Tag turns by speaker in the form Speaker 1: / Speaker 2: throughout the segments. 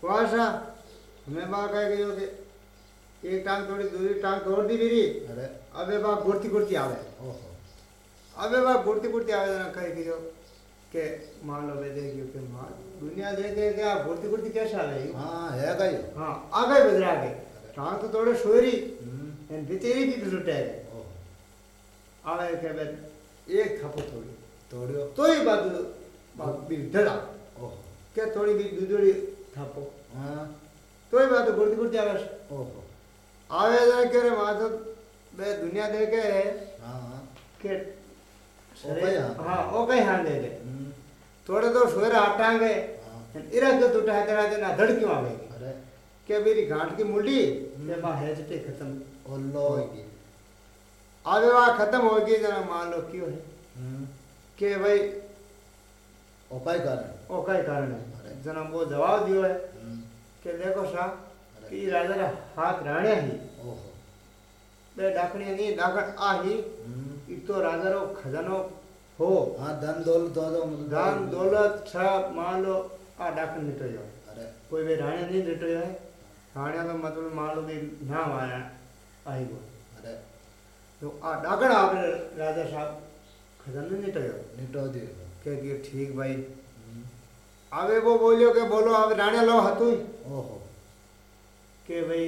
Speaker 1: कुआशा हमें बा कह गयो कि एक टांग तोड़ी दूसरी टांग तोड़ दी मेरी।
Speaker 2: अरे।
Speaker 1: अबे बा गुड़ती गुड़ती आवे। अबे बा गुड़ती गुड़ती आवे ना कह गयो के मान लो वे देखियो कि माँ दुनिया देखे कि आप गुड़ती गुड़ती कैसे आ गई?
Speaker 2: हाँ है ये
Speaker 1: हाँ आ गए बजरा के टांग तो तोड़े सोरी एन बितेरी की लुटे
Speaker 2: ओहो।
Speaker 1: आवे के बे एक थप्पो थोड़ी
Speaker 2: तोड़ियो।
Speaker 1: तो ही बात बात भी डरा। के थोड़ी भी दूधड़ी
Speaker 2: हाँ
Speaker 1: तो ही बात गुड़ती गुड़ती
Speaker 2: ओहो।
Speaker 1: तो बे दुनिया देखे
Speaker 2: हाँ हाँ।
Speaker 1: के? हाँ ओ दे दे
Speaker 2: हम्म,
Speaker 1: थोड़े तो सोरे
Speaker 2: हाँ।
Speaker 1: इरा के टूटा है तेरा देना धड़ क्यों आवे
Speaker 2: अरे।
Speaker 1: के मेरी गांठ की मुंडी? है जटे खत्म।
Speaker 2: ओल्लो
Speaker 1: होगी आवे वा खत्म होगी जना मान लो क्यों है।
Speaker 2: हम्म,
Speaker 1: के भाई
Speaker 2: कारण
Speaker 1: कारण है। जना वो जवाब दियो है के देखो सा कि राजा रा हाथ राणे ही
Speaker 2: ओहो
Speaker 1: बे डाकणी नहीं डाकण आ ही
Speaker 2: हम्म,
Speaker 1: इ तो राजा रो खजानो हो
Speaker 2: हाँ धन दौलत हो तो मतलब
Speaker 1: दान दौलत सब मान लो आ डाकण निकल जाओ
Speaker 2: अरे
Speaker 1: कोई भी राणे नहीं लिटो है राणे तो मतलब मान लो भी नाम आया आई गो
Speaker 2: अरे
Speaker 1: तो आ डाकण आपने राजा आवे वो बोलियो के बोलो अब राणे लो हतुई
Speaker 2: ओहो
Speaker 1: के भाई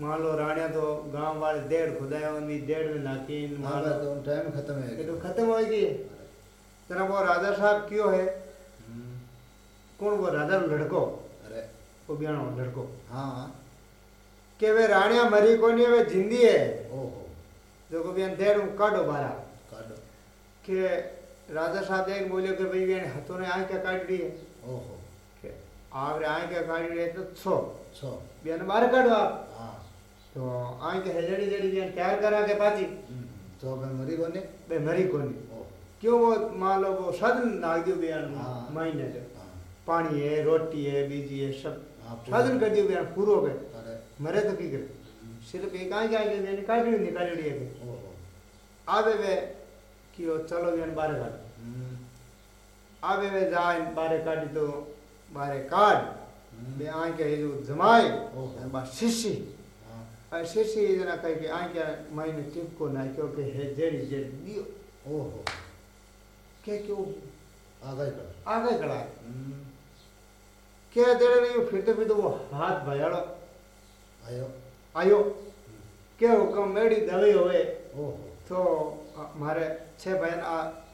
Speaker 1: मान लो राणे तो गाँव वाले डेढ़ खुदाया उनकी डेढ़ में नाकी
Speaker 2: हाँ
Speaker 1: मान
Speaker 2: तो टाइम खत्म है
Speaker 1: ये तो खत्म होगी
Speaker 2: अरे
Speaker 1: तेरा वो राजा साहब क्यों है कौन वो राजा लड़को
Speaker 2: अरे
Speaker 1: वो बियाणो लड़को
Speaker 2: हाँ
Speaker 1: के वे राणिया मरी को नहीं वे जिंदी है
Speaker 2: ओहो
Speaker 1: जो को बियान डेढ़ में काटो बारा
Speaker 2: काटो
Speaker 1: के राजा साहब एक बोलियो के भाई बियान हाथों ने आँखें काट दी है।
Speaker 2: ओहो।
Speaker 1: के आप रे आँखें काट दी है तो छो।
Speaker 2: छो।
Speaker 1: बियान बाहर काटो आप।
Speaker 2: हाँ।
Speaker 1: तो आँखें है जड़ी जड़ी बियान तैयार करा के पाची
Speaker 2: हम्म, तो मैं मरी कोने?
Speaker 1: बे मरी को नहीं
Speaker 2: ओहो
Speaker 1: क्यों वो मान लो वो सदन नाग दियो बियान
Speaker 2: हाँ।
Speaker 1: महीने से
Speaker 2: हाँ।
Speaker 1: पानी है रोटी है बीजी है सब।
Speaker 2: हाँ।
Speaker 1: साधन कर दियो बियान पूरो गए मरे तो की करे? सिर्फ़ एक आँख आगे बियान काटी निकाली है आवे वे कि चलो बियान काट।
Speaker 2: हम्म,
Speaker 1: आवे वे जाए बारे काटी तो बारे
Speaker 2: हम्म,
Speaker 1: बे आंखे है जो जमाए। और बा शिशी
Speaker 2: हाँ
Speaker 1: और शिशी जना कह के आंखे मायने टिप को ना क्यों के है जेड़ी जेड़ी दियो
Speaker 2: ओहो
Speaker 1: के क्यों
Speaker 2: आ गए कर
Speaker 1: आगे है
Speaker 2: हम्म,
Speaker 1: के जेड़े नहीं फिरते फिरते वो हाथ भयाड़ो
Speaker 2: आयो
Speaker 1: आयो के हुकम मेरी दवाई होवे
Speaker 2: ओहो
Speaker 1: तो मारे छह बहन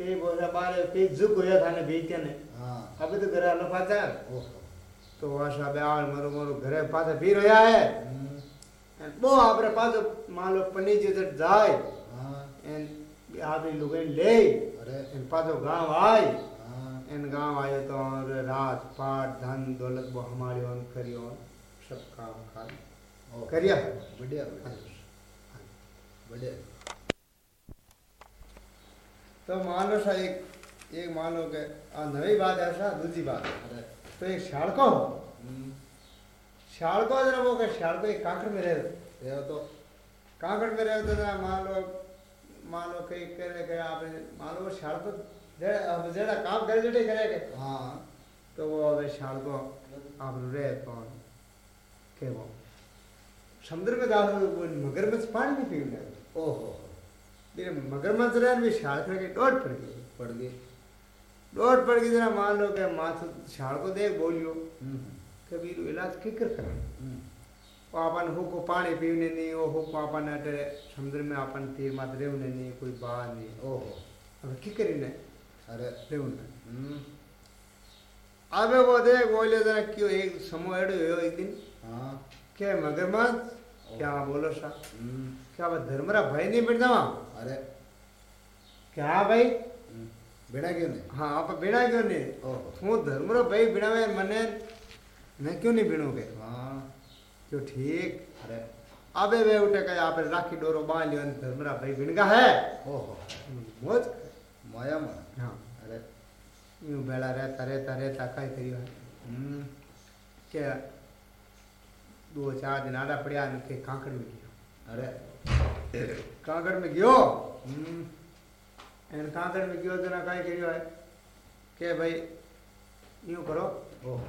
Speaker 1: के गोया बारे के जु गोया थाने बीतने
Speaker 2: हाँ।
Speaker 1: अब तो घर आलो पाचा तो आशा बे आल मरो मरो घरे पाचा भी रोया है।
Speaker 2: हम्म।
Speaker 1: वो आपरे पास मान लो पनी जे जाए
Speaker 2: हाँ।
Speaker 1: एंड आपरी लुगे ले।
Speaker 2: अरे।
Speaker 1: एंड गाँव आए एन
Speaker 2: हाँ।
Speaker 1: गाँव आयो तो और राज पाट धन दौलत वो हमारी ओन करियो सब काम
Speaker 2: कर
Speaker 1: करिया?
Speaker 2: बढ़िया बढ़िया। हाँ। बढ़िया।
Speaker 1: तो मान लो सा एक एक मान लो के नई बात है सा दूसरी बात तो एक शाड़को शाड़को जरा वो के शाड़को एक कांकड़ में रहे
Speaker 2: तो।
Speaker 1: कांकड़ में रहे तो जरा मान लो मान लो कई कह रहे कह आप मान लो शाड़को जरा काम कर जुटे करे तो के?
Speaker 2: हाँ।
Speaker 1: तो वो अब शाड़को आप रहे कौन? के वो समुद्र में दाखिल मगरमच्छ पानी नहीं पी
Speaker 2: ओहो।
Speaker 1: मेरे मगरमच्छ रहे भी शाल करके डोट पड़ गई।
Speaker 2: पड़ गई।
Speaker 1: डोट पड़ गई जरा मान लो कि माथ शाल को देख बोलियो।
Speaker 2: हम्म,
Speaker 1: कि इलाज किकर करे।
Speaker 2: हम्म,
Speaker 1: अपन हुको पानी पीने नहीं वो हुको अपन अटे समुद्र में अपन तीर मात रेवने नहीं कोई बाहर नहीं
Speaker 2: ओहो।
Speaker 1: अब की करी ने
Speaker 2: अरे
Speaker 1: रेवने
Speaker 2: हम्म,
Speaker 1: अबे वो देख बोले जरा क्यों एक समूह एडो एक दिन?
Speaker 2: हाँ।
Speaker 1: के मगरमच्छ? क्या बोलो सा? क्या बात धर्मरा भाई नहीं बिड़ना जावा
Speaker 2: अरे।
Speaker 1: क्या भाई?
Speaker 2: हम्म। बिना क्यों नहीं?
Speaker 1: हाँ आप बिना क्यों नहीं?
Speaker 2: हूँ
Speaker 1: धर्मरा भाई बिना मैं मने। मैं क्यों नहीं बिनोगे
Speaker 2: हाँ।
Speaker 1: क्यों ठीक?
Speaker 2: अरे।
Speaker 1: अबे वे उठे कहे आप राखी डोरो बाँध लियो धर्मरा भाई बिणगा है।
Speaker 2: ओहो।
Speaker 1: मोज।
Speaker 2: माया माया
Speaker 1: हाँ।
Speaker 2: अरे।
Speaker 1: यूँ बेड़ा रहता तरे रहता कहीं करियो है?
Speaker 2: हम्म।
Speaker 1: क्या दो चार दिन आधा पड़िया ने कांकड़ में
Speaker 2: अरे।
Speaker 1: कांकड़ में गयो
Speaker 2: हम्म।
Speaker 1: एन कांकड़ में गयो तो ना कई करियो है। के भाई यूँ करो।
Speaker 2: ओहो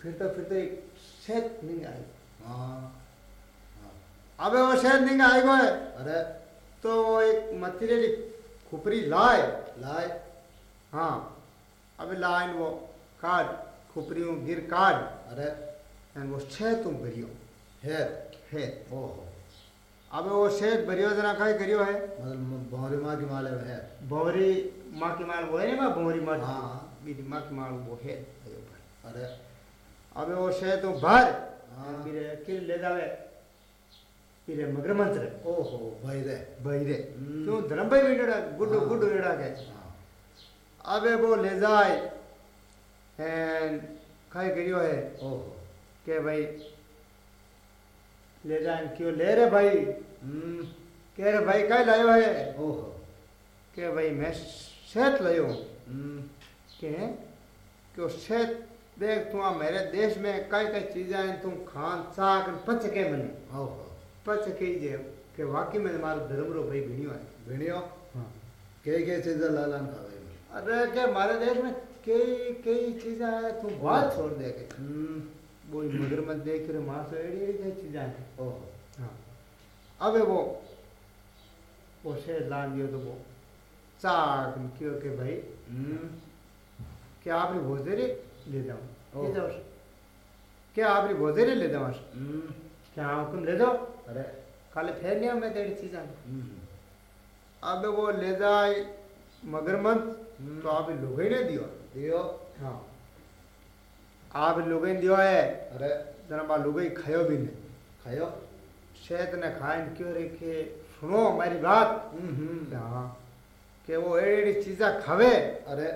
Speaker 1: फिर तो फिर तो एक सेत नहीं आई।
Speaker 2: हाँ। हाँ।
Speaker 1: अबे वो सेत नहीं आई गो है
Speaker 2: अरे।
Speaker 1: तो वो एक मथिरेली खुपरी लाए।
Speaker 2: लाए।
Speaker 1: हाँ। अबे लाइन वो काट खुपरी गिर काट
Speaker 2: अरे।
Speaker 1: एन वो छह तुम भरियो
Speaker 2: है
Speaker 1: है
Speaker 2: ओहो।
Speaker 1: अबे वो शेत भरियो जना कई करियो है।
Speaker 2: मतलब भौरी माँ की माले है।
Speaker 1: भंवरी माँ की माल वो है ना भंवरी माँ
Speaker 2: हाँ।
Speaker 1: बीरी माँ की माल वो है।
Speaker 2: अरे।
Speaker 1: अबे वो शेत तुम भर
Speaker 2: हाँ।
Speaker 1: फिर किल ले जावे। फिर मगरमंच रे।
Speaker 2: ओहो भाई रे। हम्म।
Speaker 1: क्यों धर्म भाई बेटा गुड्डू
Speaker 2: हाँ।
Speaker 1: गुड्डू बेटा के।
Speaker 2: हाँ।
Speaker 1: अबे वो ले जाए। एंड कई करियो है
Speaker 2: ओहो।
Speaker 1: के भाई ले जाए क्यों? ले रे भाई।
Speaker 2: हम्म।
Speaker 1: के रे भाई कई लायो है
Speaker 2: ओहो।
Speaker 1: के भाई मैं सेहत लायो
Speaker 2: हम्म।
Speaker 1: के क्यों? सेहत देख तू मेरे देश में कई कई चीज़ें हैं तुम खान साग पच के मने।
Speaker 2: ओहो।
Speaker 1: पच के जे के वाकई में मारो धर्म रो भाई भिड़ियो है
Speaker 2: भिड़ियो
Speaker 1: हाँ।
Speaker 2: कई चीज़ें लालन खावे
Speaker 1: अरे के हमारे देश में कई कई चीज़ें हैं तू बात छोड़ दे के।
Speaker 2: हम्म।
Speaker 1: वो मत देख रहे माँ से एड़ी एड़ी चीज़ें हैं हाँ। अबे वो वो शेर लान दियो तो वो साग क्यों के भाई
Speaker 2: हम्म।
Speaker 1: क्या आपने भोजरे ले जाओ? ले जाओ क्या आपने भोजरे ले जाओ
Speaker 2: हम्म।
Speaker 1: क्या हुक्म ले जाओ?
Speaker 2: अरे।
Speaker 1: काले फेर लिया मैं तेरी चीज़
Speaker 2: हम्म।
Speaker 1: अब वो ले जाए मगरमच्छ
Speaker 2: हम्म।
Speaker 1: तो आप लोग ही ने दियो।
Speaker 2: दियो।
Speaker 1: हाँ। आप लोग ही दियो है।
Speaker 2: अरे
Speaker 1: जना बा लोग ही खायो भी नहीं।
Speaker 2: खायो?
Speaker 1: शेत ने खाए क्यों रखे? सुनो हमारी बात।
Speaker 2: हम्म
Speaker 1: हाँ कि वो एड़ी एड़ी चीज़ें खावे?
Speaker 2: अरे।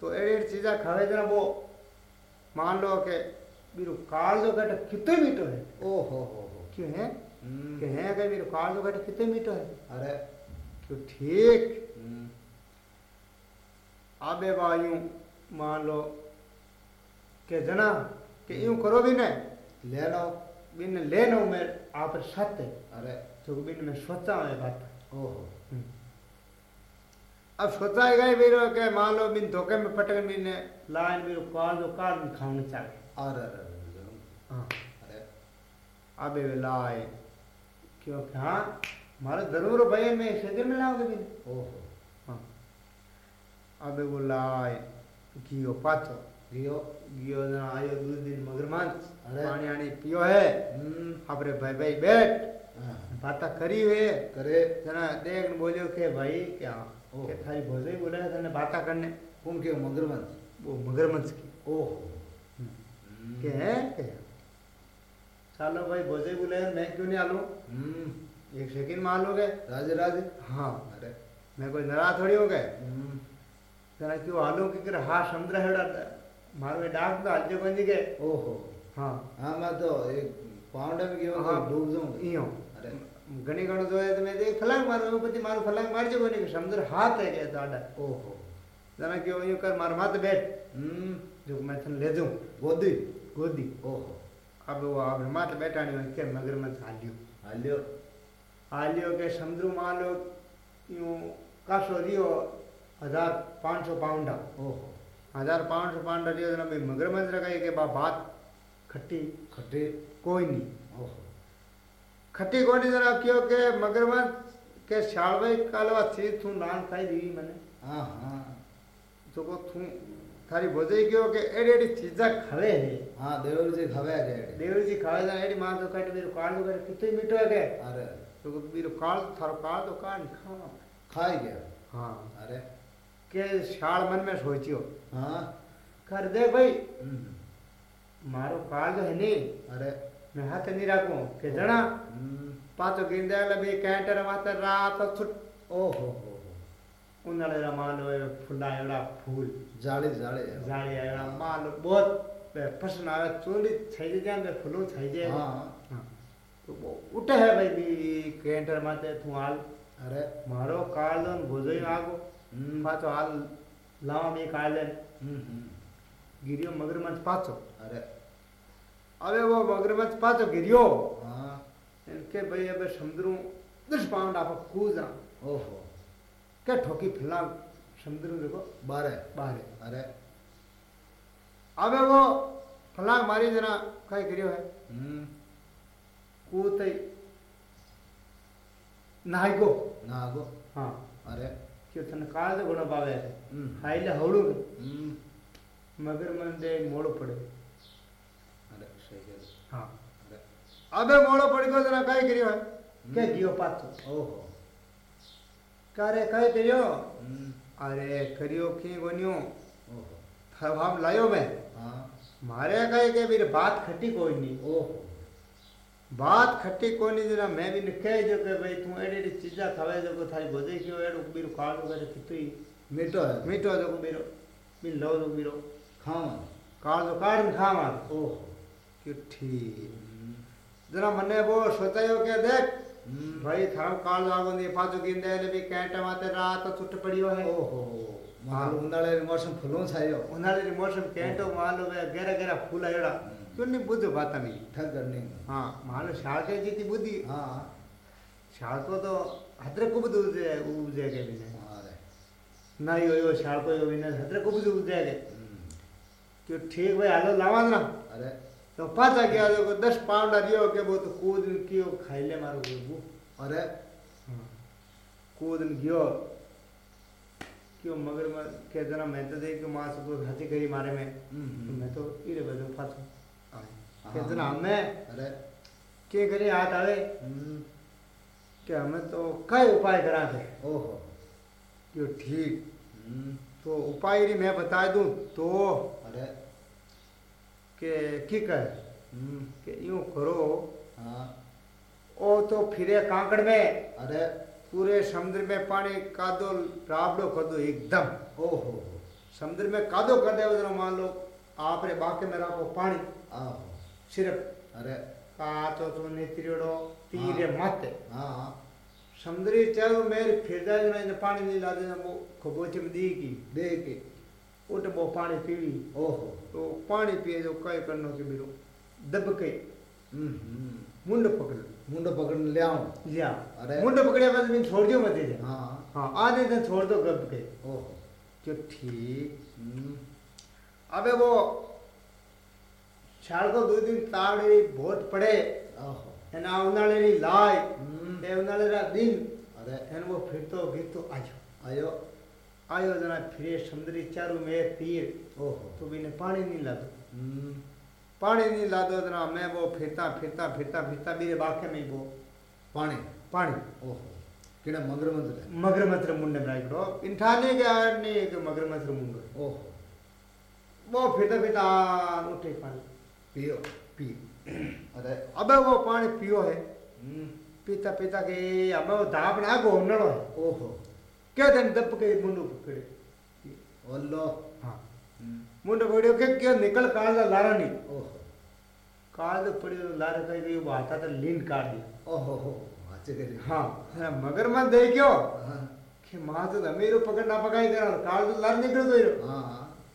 Speaker 1: तो एड़ी एड़ी चीज़ें खावे जना वो मान लो के बीरो काल जो कटे कितने मीठो है?
Speaker 2: ओहो हो हो।
Speaker 1: हो क्यों है?
Speaker 2: हम्म।
Speaker 1: कि है कि बीरो काल जो कटे कितने मीठो है?
Speaker 2: अरे।
Speaker 1: क्यों ठीक?
Speaker 2: हम्म।
Speaker 1: आबे वायु मान लो कि जना कि यूँ करो भी ने
Speaker 2: ले लो
Speaker 1: बिन ले नो मैं आप सत्य
Speaker 2: अरे
Speaker 1: तो बिन में सोचा है बात
Speaker 2: ओहो
Speaker 1: अब सोचा गए बीरो के मान लो बिन धोखे में पटक बिन लाइन बीरो काल जो काल में खाने चाहे
Speaker 2: अरे अरे अरे
Speaker 1: हाँ आबे वे लाए क्योंकि हाँ मारे ज़रूर भाई में शरीर में लाओगे बिन
Speaker 2: ओहो
Speaker 1: हाँ अबे वो लाए घियो पाचो
Speaker 2: दियो
Speaker 1: गियो जना आयो दूध दिन मगरमच्छ
Speaker 2: अरे।
Speaker 1: पानी आनी पियो है।
Speaker 2: हम्म।
Speaker 1: भाई भाई बैठ।
Speaker 2: हाँ।
Speaker 1: बाता करी हुए
Speaker 2: करे।
Speaker 1: जना देख न बोलियो के भाई क्या?
Speaker 2: ओ।
Speaker 1: के थारी भोजे ही बोले तने बाता करने?
Speaker 2: कौन के? मगरमच्छ।
Speaker 1: वो मगरमच्छ की।
Speaker 2: ओहो।
Speaker 1: के है के? चलो भाई भोजे बोले मैं क्यों नहीं आलू?
Speaker 2: हम्म।
Speaker 1: एक सेकंड में आलोगे
Speaker 2: राजे राजे।
Speaker 1: हाँ।
Speaker 2: अरे।
Speaker 1: मैं कोई नाराज़ थोड़ी हो गए?
Speaker 2: हम्म।
Speaker 1: क्यों आलू की हा समुद्र हेड़ा मारो में डाक तो आज कोई नहीं के
Speaker 2: ओहो
Speaker 1: हाँ
Speaker 2: हाँ मैं तो एक पाउंड में गयो
Speaker 1: हाँ।
Speaker 2: डूब जाऊँगा
Speaker 1: इयो
Speaker 2: अरे
Speaker 1: घणी घणो जो है तो मैं देख फलांग मारो पति मारो फलांग मार जो कोनी समुद्र हाथ है के दादा
Speaker 2: ओहो
Speaker 1: जना क्यों यूँ कर मार माथ बैठ
Speaker 2: हम्म
Speaker 1: जो मैं थन ले जाऊँ
Speaker 2: गोदी
Speaker 1: गोदी
Speaker 2: ओहो
Speaker 1: अब वो आप माथ बैठानी हो के मगरमच्छ हालियो
Speaker 2: हालियो
Speaker 1: हालियो के यूँ कासो रियो हज़ार पाँच सौ पाउंड
Speaker 2: ओहो
Speaker 1: हज़ार पाँच सौ पाउंड रियो जना भाई मगरमच्छ रखाई के बा बात खट्टी
Speaker 2: खट्टे
Speaker 1: कोई नहीं। खट्टी कोई नहीं जना क्यों के मगरमच्छ के शालवाई कालवा चीज़ तू नान खाई दी मैंने।
Speaker 2: हाँ हाँ।
Speaker 1: तो को तू थारी भोजे क्यों के एडी एडी चीजा खावे है?
Speaker 2: हाँ देवर जी खवे गए
Speaker 1: देवरी जी खावे जा एडी माँ तो काट मेरे काल तो काट कितने मीठो है
Speaker 2: अरे।
Speaker 1: तो मेरे काल थारो काल तो काट खा
Speaker 2: खाई गया
Speaker 1: हाँ।
Speaker 2: अरे।
Speaker 1: के शाल मन में सोचियो
Speaker 2: हाँ
Speaker 1: कर दे भाई
Speaker 2: हम्म
Speaker 1: मारो काल तो है नहीं
Speaker 2: अरे
Speaker 1: मैं हाथ नहीं रखूं के जणा
Speaker 2: हम्म
Speaker 1: पातो गिंदे वाला भी कैंटर मातर रात छुट
Speaker 2: ओहो हो हो
Speaker 1: उन्हाळ्याला मान लो फुला एवढा फूल
Speaker 2: जाड़ी जाड़ी
Speaker 1: जाड़ी एवढा मान लो बहुत पसंद आवे चोली થઈ જાય ને ફૂલો થઈ જાય
Speaker 2: हाँ
Speaker 1: હા. તો બહુ ઉઠે હે ભાઈ બી કેન્ટર માથે તું હાલ
Speaker 2: अरे
Speaker 1: મારો કાળો ને ભોજોય આગો
Speaker 2: हम्म,
Speaker 1: પાછો હાલ લાવા મેં
Speaker 2: કાઢે
Speaker 1: ગીર્યો મગરમચ્છ પાછો
Speaker 2: અરે
Speaker 1: હવે વો મગરમચ્છ પાછો ગીર્યો એમ કે ભાઈ હવે સમુદ્રું દસ પાઉન્ડ આપો કૂદરા
Speaker 2: ઓહો
Speaker 1: કે ઠોકી ફિલામ સમુદ્રું દેખો
Speaker 2: બારે
Speaker 1: બારે
Speaker 2: અરે
Speaker 1: હવે વો ફલાંગ મારી જરા કઈ કર્યો હે કૂદ નાગો
Speaker 2: નાગો
Speaker 1: હા અરે कीर्तनकाल गुण पावे हाइले
Speaker 2: हम्म।
Speaker 1: हवड़ू
Speaker 2: हम्म।
Speaker 1: मगर मन मोड़ पड़े।
Speaker 2: अरे सही हाँ।
Speaker 1: अबे मोड़ो पड़ी को जना काय करियो के दियो हम्म। पातो
Speaker 2: ओहो।
Speaker 1: कारे काय
Speaker 2: करियो।
Speaker 1: अरे करियो की गोनियो।
Speaker 2: ओहो।
Speaker 1: हम लायो मैं।
Speaker 2: हाँ।
Speaker 1: मारे कहे के मेरी बात खट्टी कोई नहीं।
Speaker 2: ओहो।
Speaker 1: बात खट्टी कोनी जरा मैं भी कह जो के भाई तू एडी एडी चीजा खावे जो को थारी बोझे क्यों एडो बीरो काल करे कितई
Speaker 2: मीठो है।
Speaker 1: मीठो जो को बीरो बिन लो जो बीरो
Speaker 2: खाओ
Speaker 1: काल जो काढ़ में खा मार
Speaker 2: ओहो।
Speaker 1: कि ठीक। जरा मने वो सोचायो के देख।
Speaker 2: हम्म,
Speaker 1: भाई थारो काल जागो ने पाछो गिंदे ने भी कैंटे माते रात छुट पड़ियो है।
Speaker 2: ओहो।
Speaker 1: हाँ।
Speaker 2: मतलब उन्हाळे मौसम फुलों छायो।
Speaker 1: री मौसम कैंटो मालो वे गेरा गेरा फूल एड़ा क्यों नहीं बुझो बात में
Speaker 2: ठग करने
Speaker 1: हाँ मालो शाल के जीती बुद्धि
Speaker 2: हाँ
Speaker 1: शाल को तो हदरे को बुद्धि उजे उजे के भी नहीं
Speaker 2: अरे
Speaker 1: नहीं हो शाल को यो विना हदरे को बुद्धि उजे के
Speaker 2: हम्म,
Speaker 1: कि ठीक भाई हालो लावा ना
Speaker 2: अरे
Speaker 1: तो पाचा गया देखो दस पाउंड रियो के वो तो कूद कियो खाई ले मारो वो
Speaker 2: अरे
Speaker 1: कूद गयो क्यों मगर मैं के जना मैं तो देख के माँ को हँसी करी मारे में मैं तो इरे बजो पाछो के। हमें
Speaker 2: अरे
Speaker 1: के करे हाथ आवे कि हमें तो कई उपाय करा थे
Speaker 2: ओहो
Speaker 1: क्यों ठीक तो उपाय री मैं बता दूँ तो
Speaker 2: अरे
Speaker 1: के की कर कि यूँ करो
Speaker 2: हाँ
Speaker 1: ओ तो फिरे कांकड़ में
Speaker 2: अरे
Speaker 1: पूरे समुद्र में पानी कादो राबड़ो कर दो एकदम
Speaker 2: ओहो
Speaker 1: समुद्र में कादो कर दे उधर मान लो आप रे बाके में रखो पानी
Speaker 2: आहो
Speaker 1: सिर्फ़
Speaker 2: अरे।
Speaker 1: काचो तो नेत्रियोड़ो तीरे मत।
Speaker 2: हाँ हाँ।
Speaker 1: समुद्री चारों मेरे फिर जाए ना पानी नहीं ला देना वो खबोचे में दी की
Speaker 2: दे के
Speaker 1: उठ वो पानी पीवी।
Speaker 2: ओहो।
Speaker 1: तो पानी पिए जो कई करनो के बिरो दब के
Speaker 2: हम्म, हम्म,
Speaker 1: मुंड पकड़।
Speaker 2: मुंडो पकड़ ले आओ
Speaker 1: लिया
Speaker 2: अरे।
Speaker 1: मुंड पकड़े बस बिन छोड़ दियो मत दे
Speaker 2: हाँ।
Speaker 1: हाँ आधे दिन छोड़ दो गब के।
Speaker 2: ओहो।
Speaker 1: जो ठीक।
Speaker 2: हम्म,
Speaker 1: अबे वो शाल को दो दिन ताड़ी बहुत पड़े
Speaker 2: ओहो
Speaker 1: एना उनाळे लाय उनाळे दिन
Speaker 2: अरे
Speaker 1: एन वो फिरतो गिरतो आयो
Speaker 2: आयो
Speaker 1: आयो जना फिरे समुद्री चारू में तीर
Speaker 2: ओहो
Speaker 1: तो बिने पानी नहीं लादो
Speaker 2: हम्म,
Speaker 1: पानी नहीं लादो जना मैं वो फिरता फिरता फिरता फिरता बीरे बाके में वो
Speaker 2: पानी
Speaker 1: पानी
Speaker 2: ओहो किने मगरमच्छ ले
Speaker 1: मगरमच्छ मुंडे में राखड़ो इंठाने के
Speaker 2: पियो
Speaker 1: पी
Speaker 2: अरे
Speaker 1: अबे वो पानी पियो है पीता पीता के अबे वो दाब ना है
Speaker 2: ओहो
Speaker 1: क्या दिन दब के मुंडो पकड़े
Speaker 2: ओल्लो
Speaker 1: हाँ मुंडो पकड़ियो के क्यों निकल काल लारा नहीं
Speaker 2: ओहो
Speaker 1: काल पड़ियो लारा कहीं गई वो आता था लीन काट दिया
Speaker 2: ओहो हो अच्छे करे
Speaker 1: हाँ मगरमच्छ दे क्यों कि माँ अमीरो पकड़ना पकाई करा काल लार निकल गयो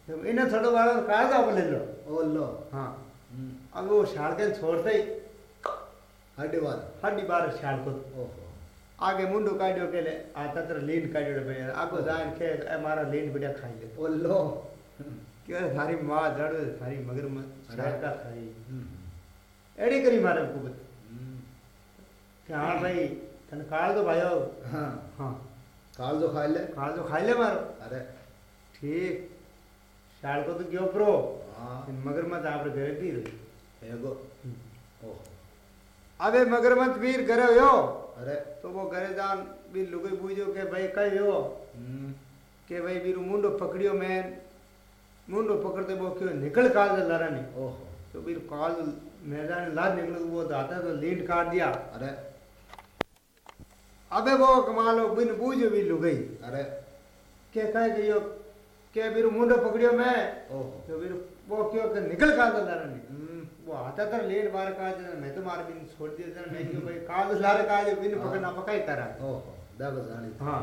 Speaker 1: तो इन्हें थोड़ा बार काल तो अब वो शाड़कन छोड़ते ही
Speaker 2: हड्डी बार।
Speaker 1: हड्डी बार
Speaker 2: शाड़को।
Speaker 1: आगे मुंडो काढ़ो के ले आ तत्र लीन काढ़ो बढ़िया आगो जान के ए मारा लीन बढ़िया खाई ले।
Speaker 2: ओ
Speaker 1: क्यों थारी माँ जड़ थारी मगर मत शाड़का थारी
Speaker 2: हम्म।
Speaker 1: एड़ी करी मारे कुबत
Speaker 2: हम्म।
Speaker 1: कि हाँ भाई तन काल तो भाई
Speaker 2: हाँ।
Speaker 1: हाँ।
Speaker 2: काल जो खाई ले।
Speaker 1: काल जो खाई ले मारो।
Speaker 2: अरे।
Speaker 1: ठीक। शाड़को तो क्यों प्रो?
Speaker 2: हाँ।
Speaker 1: मगर मत आप घर भी
Speaker 2: रही एगो
Speaker 1: अबे मगरमच्छ वीर करे हो।
Speaker 2: अरे।
Speaker 1: तो वो घरे जान भी लुगाई बूझो के भाई कई हो।
Speaker 2: हम्म।
Speaker 1: के भाई बीरू मुंडो पकड़ियो मैं मुंडो पकड़ते वो क्यों निकल काल लरा नहीं।
Speaker 2: ओहो।
Speaker 1: तो वीर काल मैदान ला निकल वो दादा तो लीड काट दिया।
Speaker 2: अरे।
Speaker 1: अबे वो कमाल हो बिन बूझो भी लुगाई।
Speaker 2: अरे।
Speaker 1: के कह के यो के बीरू मुंडो पकड़ियो मैं?
Speaker 2: ओहो।
Speaker 1: तो वीर वो क्यों के निकल काल लरा नहीं। वो आता तर लेट बार का मैं तो मार बिन छोड़ दिया था मैं क्यों भाई काल तो सारे का जो बिन पकड़ ना हाँ। पकाई तरह
Speaker 2: ओ दागो जानी
Speaker 1: हाँ।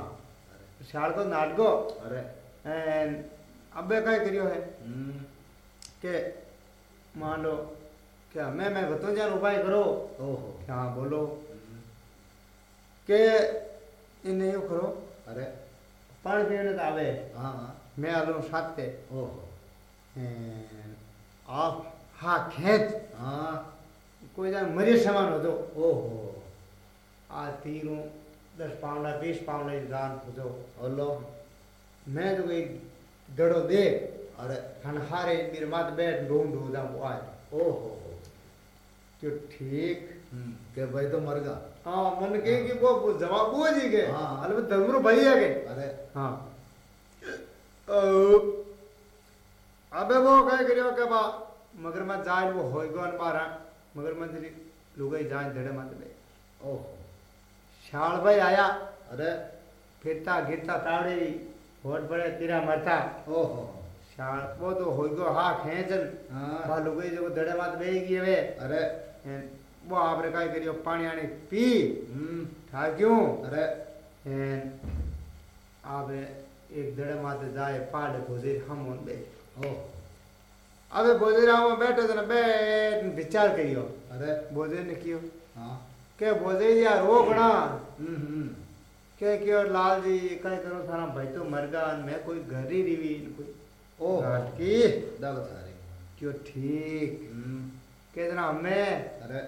Speaker 1: शाल को नाटको
Speaker 2: अरे।
Speaker 1: एंड अब अबे काय करियो है?
Speaker 2: हम्म।
Speaker 1: के मान लो क्या मैं मैं बतो जान उपाय करो?
Speaker 2: ओहो।
Speaker 1: क्या बोलो?
Speaker 2: हम्म।
Speaker 1: के इन्हें यू करो?
Speaker 2: अरे।
Speaker 1: पानी दिन तो आवे।
Speaker 2: हाँ, हाँ।
Speaker 1: मैं आलू साथ पे।
Speaker 2: ओहो।
Speaker 1: आ હા ખેંચ
Speaker 2: हाँ
Speaker 1: કોઈ જાણ મરી સમાન હતો
Speaker 2: ओहो
Speaker 1: આ તીરું દસ પાવડા વીસ પાવડા દાન પૂછો
Speaker 2: ओलो
Speaker 1: મેં તો કઈ દડો દે
Speaker 2: अरे
Speaker 1: અને હારે મેરે માથે બેઠ ઢૂંઢ ઢૂંઢા આય
Speaker 2: ओहो
Speaker 1: તો ઠીક
Speaker 2: हम्म, के भाई तो मर गया
Speaker 1: हाँ मन के कि वो वो जवाब वो जी के
Speaker 2: हाँ।
Speaker 1: अलबत्त धर्मरो भाई है के
Speaker 2: अरे
Speaker 1: हाँ अ, अबे वो कह करियो के बा मगरमच्छ जाए वो होय गन बारा। मगरमच्छ लुगाई जाए धड़े मत बे।
Speaker 2: ओहो।
Speaker 1: शाल भाई आया
Speaker 2: अरे
Speaker 1: फिरता गिरता ताड़े होट बड़े तेरा मरता।
Speaker 2: ओहो।
Speaker 1: शाल वो तो होय गो हा खेचन।
Speaker 2: हाँ।
Speaker 1: लुगाई जो धड़े मत बे गई वे
Speaker 2: अरे।
Speaker 1: वो आपरे काय करियो पानी आने पी।
Speaker 2: हम्म,
Speaker 1: था क्यों
Speaker 2: अरे।
Speaker 1: एन आपरे एक धड़े माते जाए पाड़े भोजे हम उन बे।
Speaker 2: ओहो।
Speaker 1: अबे बोधेराम में बैठे थे ना बैठ विचार करियो।
Speaker 2: अरे
Speaker 1: बोधे ने कियो?
Speaker 2: हाँ।
Speaker 1: के बोधे या
Speaker 2: हम्म हम्म
Speaker 1: के कियो लाल जी काय करो थारा भाई तो मर गया मैं कोई घर ही रिवी कोई।
Speaker 2: ओ
Speaker 1: की?
Speaker 2: दाल सारी
Speaker 1: क्यों? ठीक। के जना मैं
Speaker 2: अरे।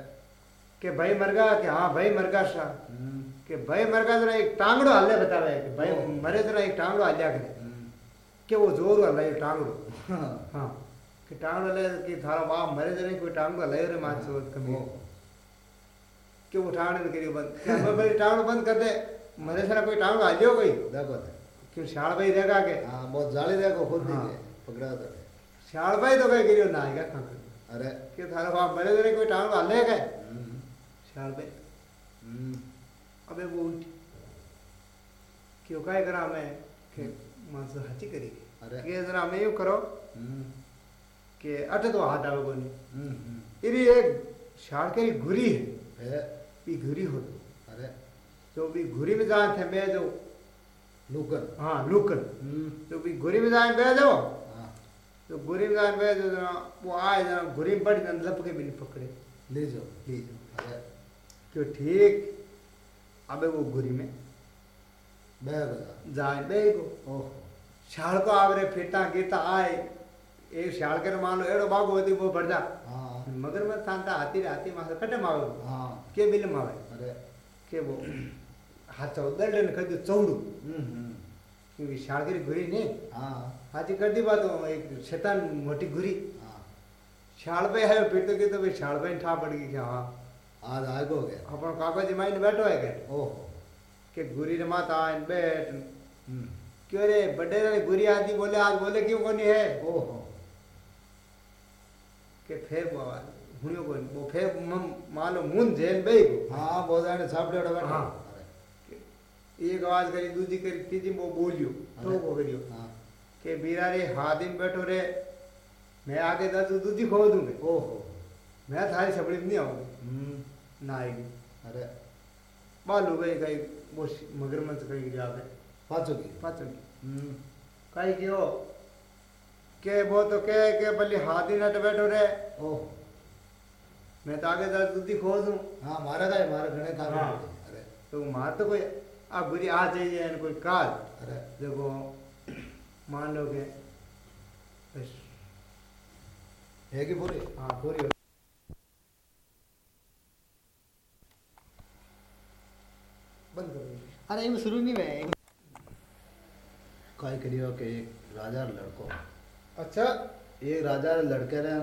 Speaker 1: के भाई मर गया के हाँ भाई मर गया सा। के भाई मर गया जरा एक टांगड़ो हल्ले बतावे कि भाई मरे जरा एक टांगड़ो हल्ला करे के वो ज़ोर वाला ये टांगड़ो।
Speaker 2: हाँ।,
Speaker 1: हाँ। हाँ कि कि थारा बाप मरे कोई टांगड़ो हल्ले रे मात सोच कमी।
Speaker 2: ओहो,
Speaker 1: कि उठाने तो करियो बंद? कि हमें भाई टांगड़ो बंद कर दे। मरे से ना कोई टांगड़ो हल्लियो कोई।
Speaker 2: देखो।
Speaker 1: क्यों शाल भाई रहेगा के
Speaker 2: हाँ बहुत जाली देखो खुद
Speaker 1: हाँ।
Speaker 2: दीजिए पकड़ा तो
Speaker 1: शाल भाई तो कहीं करियो ना आएगा कहाँ
Speaker 2: अरे
Speaker 1: कि थारा बाप मरे जरा कोई टांगड़ो हल्ले गए
Speaker 2: हम्म,
Speaker 1: शाल भाई।
Speaker 2: हम्म,
Speaker 1: अबे वो उठ। क्यों काय करा मैं? कि मानसो हची करी।
Speaker 2: अरे।
Speaker 1: कि जरा मैं यूँ करो।
Speaker 2: हम्म,
Speaker 1: कि अटे तो हाथ आवे कोनी
Speaker 2: हम्म, हम्म,
Speaker 1: इरी एक शाल के घुरी है। ये घुरी हो तो।
Speaker 2: अरे।
Speaker 1: जो भी घुरी में जाए थे मैं जो
Speaker 2: लुकन।
Speaker 1: हाँ लुकन।
Speaker 2: हम्म,
Speaker 1: जो भी घुरी में जाए बह जाओ
Speaker 2: हाँ,
Speaker 1: तो घुरी में जाए बह जाओ वो आए जरा घुरी में पड़ी लप के भी नहीं पकड़े।
Speaker 2: ले जाओ
Speaker 1: ले जाओ।
Speaker 2: अरे।
Speaker 1: क्यों ठीक? अबे वो घुरी में।
Speaker 2: बह
Speaker 1: जाए बह गो
Speaker 2: ओहो।
Speaker 1: शाल को आवरे फिरता गिरता आए। एक शाल के मान लो एड़ो बागो होती वो जा
Speaker 2: हाँ
Speaker 1: मगर मैं थानता हाथी हाथी मासे कटे मावे
Speaker 2: हाँ
Speaker 1: के बिल मावे
Speaker 2: अरे
Speaker 1: के वो हाथ चौदल ने कदी चौड़ू
Speaker 2: हम्म, हम्म,
Speaker 1: क्योंकि शाल की घुरी नहीं
Speaker 2: हाँ
Speaker 1: हाथी कर दी बात एक शैतान मोटी घुरी
Speaker 2: हाँ
Speaker 1: शाल पे है फिर तो की तो शाल पे ठा पड़ गई कि हाँ
Speaker 2: आज आग हो गया
Speaker 1: अपन काका जी माइन बैठो है के
Speaker 2: ओहो
Speaker 1: कि गुरी रे माता आइन बैठ
Speaker 2: हम्म,
Speaker 1: क्यों रे बड़े रे गुरी आदि बोले आज बोले क्यों कोनी है
Speaker 2: ओहो
Speaker 1: हुनियो कोनी वो फिर मम मानो मुन जेल बे गो
Speaker 2: हाँ बहुत जाने सापड़े उड़ा बैठा
Speaker 1: हाँ।
Speaker 2: अरे
Speaker 1: एक आवाज़ करी दूसरी करी तीसरी वो बोलियो तो वो करियो
Speaker 2: हाँ
Speaker 1: कि बीरा रे हाथ में बैठो रे मैं आगे दस दूधी खो दूँगे
Speaker 2: ओहो
Speaker 1: मैं थारी छपड़ी में नहीं आऊँगी
Speaker 2: हम्म,
Speaker 1: ना आएगी
Speaker 2: अरे
Speaker 1: मालूम गई कहीं वो मगरमच्छ कहीं गया पे
Speaker 2: पाँचों की
Speaker 1: कहीं वो तो के के भले हाथ ही नट बैठो रे
Speaker 2: ओहो।
Speaker 1: मैं तो आगे दस दूधी खो दूँ।
Speaker 2: हाँ मारा का मारे घने काम
Speaker 1: हाँ।
Speaker 2: अरे
Speaker 1: तो मार तो कोई आ बुरी आ चाहिए न कोई काल।
Speaker 2: अरे।
Speaker 1: देखो मान लो के बस।
Speaker 2: है कि पूरी
Speaker 1: हाँ पूरी बंद कर
Speaker 3: अरे ये शुरू नहीं हुआ
Speaker 2: काय करियो कि एक राजा लड़को।
Speaker 1: अच्छा
Speaker 2: एक राजा लड़के रे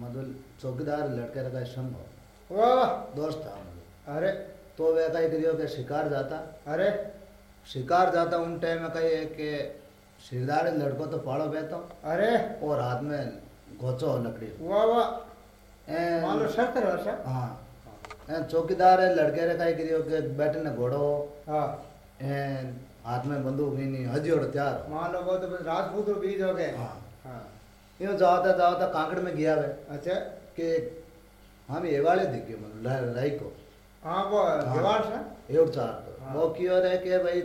Speaker 2: मतलब चौकीदार लड़के रे का संग हो
Speaker 1: वाह।
Speaker 2: दोस्त था मतलब
Speaker 1: अरे।
Speaker 2: तो वे काय करियो कि शिकार जाता।
Speaker 1: अरे।
Speaker 2: शिकार जाता उन टाइम में कही है कि सिरदार लड़को तो पाड़ो बेतो
Speaker 1: अरे।
Speaker 2: और हाथ में घोचो हो लकड़ी।
Speaker 1: वाह वाह। मान लो शर्त है
Speaker 2: हाँ। चौकीदार है लड़के रे कही करियो कि बैठे ने घोड़ो।
Speaker 1: हाँ।
Speaker 2: हाथ में बंदूक नहीं हजियोड़ तैयार
Speaker 1: मान लो वो तो राजपूत बीज हो गए।
Speaker 2: हाँ। यो ज़्यादा ज़्यादा कांकड़ में गया है।
Speaker 1: अच्छा
Speaker 2: के हम ये वाले दिख गए मतलब लाई को।
Speaker 1: हाँ वो देवार से
Speaker 2: एवड चार तो वो क्यों ओर है के भाई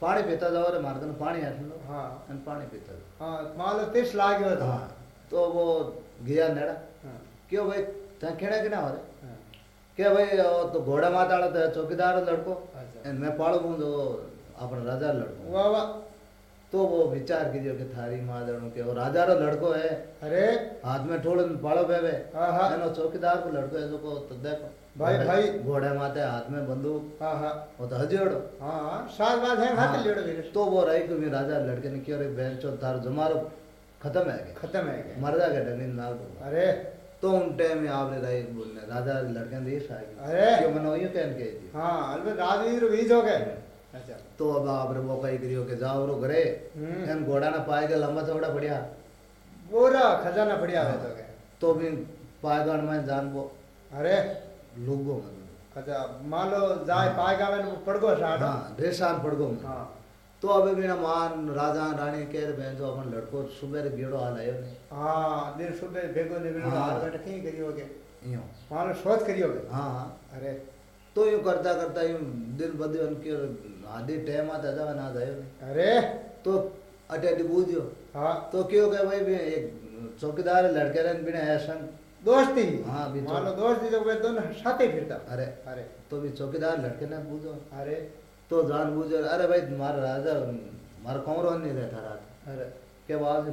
Speaker 2: पानी पीता जाओ रे मार्ग में पानी है सुनो।
Speaker 1: हाँ।
Speaker 2: पानी पीता जाओ।
Speaker 1: हाँ माल तो तेज लागे हो
Speaker 2: हाँ तो वो गया नेड़ा।
Speaker 1: हाँ।
Speaker 2: क्यों भाई? तन केड़ा के ना
Speaker 1: हो
Speaker 2: रे हाँ। के भाई तो घोड़ा माता तो
Speaker 1: चौकीदार
Speaker 2: लड़को। मैं पालू जो अपना राजा लड़को।
Speaker 1: वाह वाह।
Speaker 2: तो वो विचार कीजिए कि थारी मादरणों के और राजा रो लड़को है।
Speaker 1: अरे।
Speaker 2: हाथ में ठोड़ पाड़ो बेबे। एनो चौकीदार को लड़को है जो को तो देखो।
Speaker 1: भाई भाई।
Speaker 2: घोड़े माते हाथ में बंदूक। वो तो हजियोड़ो
Speaker 1: हाँ सात बात है। हाथ हाँ। लेड़ो
Speaker 2: तो वो रही कि भी राजा लड़के ने क्यों रे बहन चो थार जमारो खत्म है
Speaker 1: खत्म है
Speaker 2: मर जा के डंडी नाल
Speaker 1: अरे।
Speaker 2: तो उन टाइम में आपने राय बोलने राजा लड़के ने ये शायद
Speaker 1: अरे।
Speaker 2: क्यों मनो यूँ कहन के
Speaker 1: हाँ अलबे राजवीर भी हो गए। हम्म।
Speaker 2: तो अब आप रे वो कही करियो के जाओ रो घरे।
Speaker 1: हम्म।
Speaker 2: एन घोड़ा ना पाएगा लंबा चौड़ा बढ़िया
Speaker 1: पूरा खजाना बढ़िया है तो गए
Speaker 2: तो भी पाएगा में जान वो।
Speaker 1: अरे।
Speaker 2: लोगो में।
Speaker 1: अच्छा मान लो जाए पाएगा मैंने पड़गो साठ
Speaker 2: हाँ ड्रेसान पड़गो में।
Speaker 1: हाँ।
Speaker 2: तो अब भी मान राजा रानी के बहन जो अपन लड़को सुबह रे गेड़ो हाल आयो ने
Speaker 1: हाँ दिन सुबह भेगो ने
Speaker 2: हाँ।
Speaker 1: हाथ बैठ कहीं करियो के।
Speaker 2: यूँ हाँ हाँ तो आधी टाइम आता जावा ना जायो
Speaker 1: अरे।
Speaker 2: तो अटे अटे बूझियो
Speaker 1: हाँ।
Speaker 2: तो क्यों के भाई भी एक चौकीदार लड़के रहन बिना ऐसा
Speaker 1: दोस्ती?
Speaker 2: हाँ, भी
Speaker 1: मान लो
Speaker 2: तो-
Speaker 1: दोस्ती तो वे दोनों साथ ही फिरता।
Speaker 2: अरे।
Speaker 1: अरे।
Speaker 2: तो भी चौकीदार लड़के ने बूझो
Speaker 1: अरे।
Speaker 2: तो जान बूझो अरे भाई मारा राजा मारा कौन नहीं रहता रात।
Speaker 1: अरे।
Speaker 2: के बाद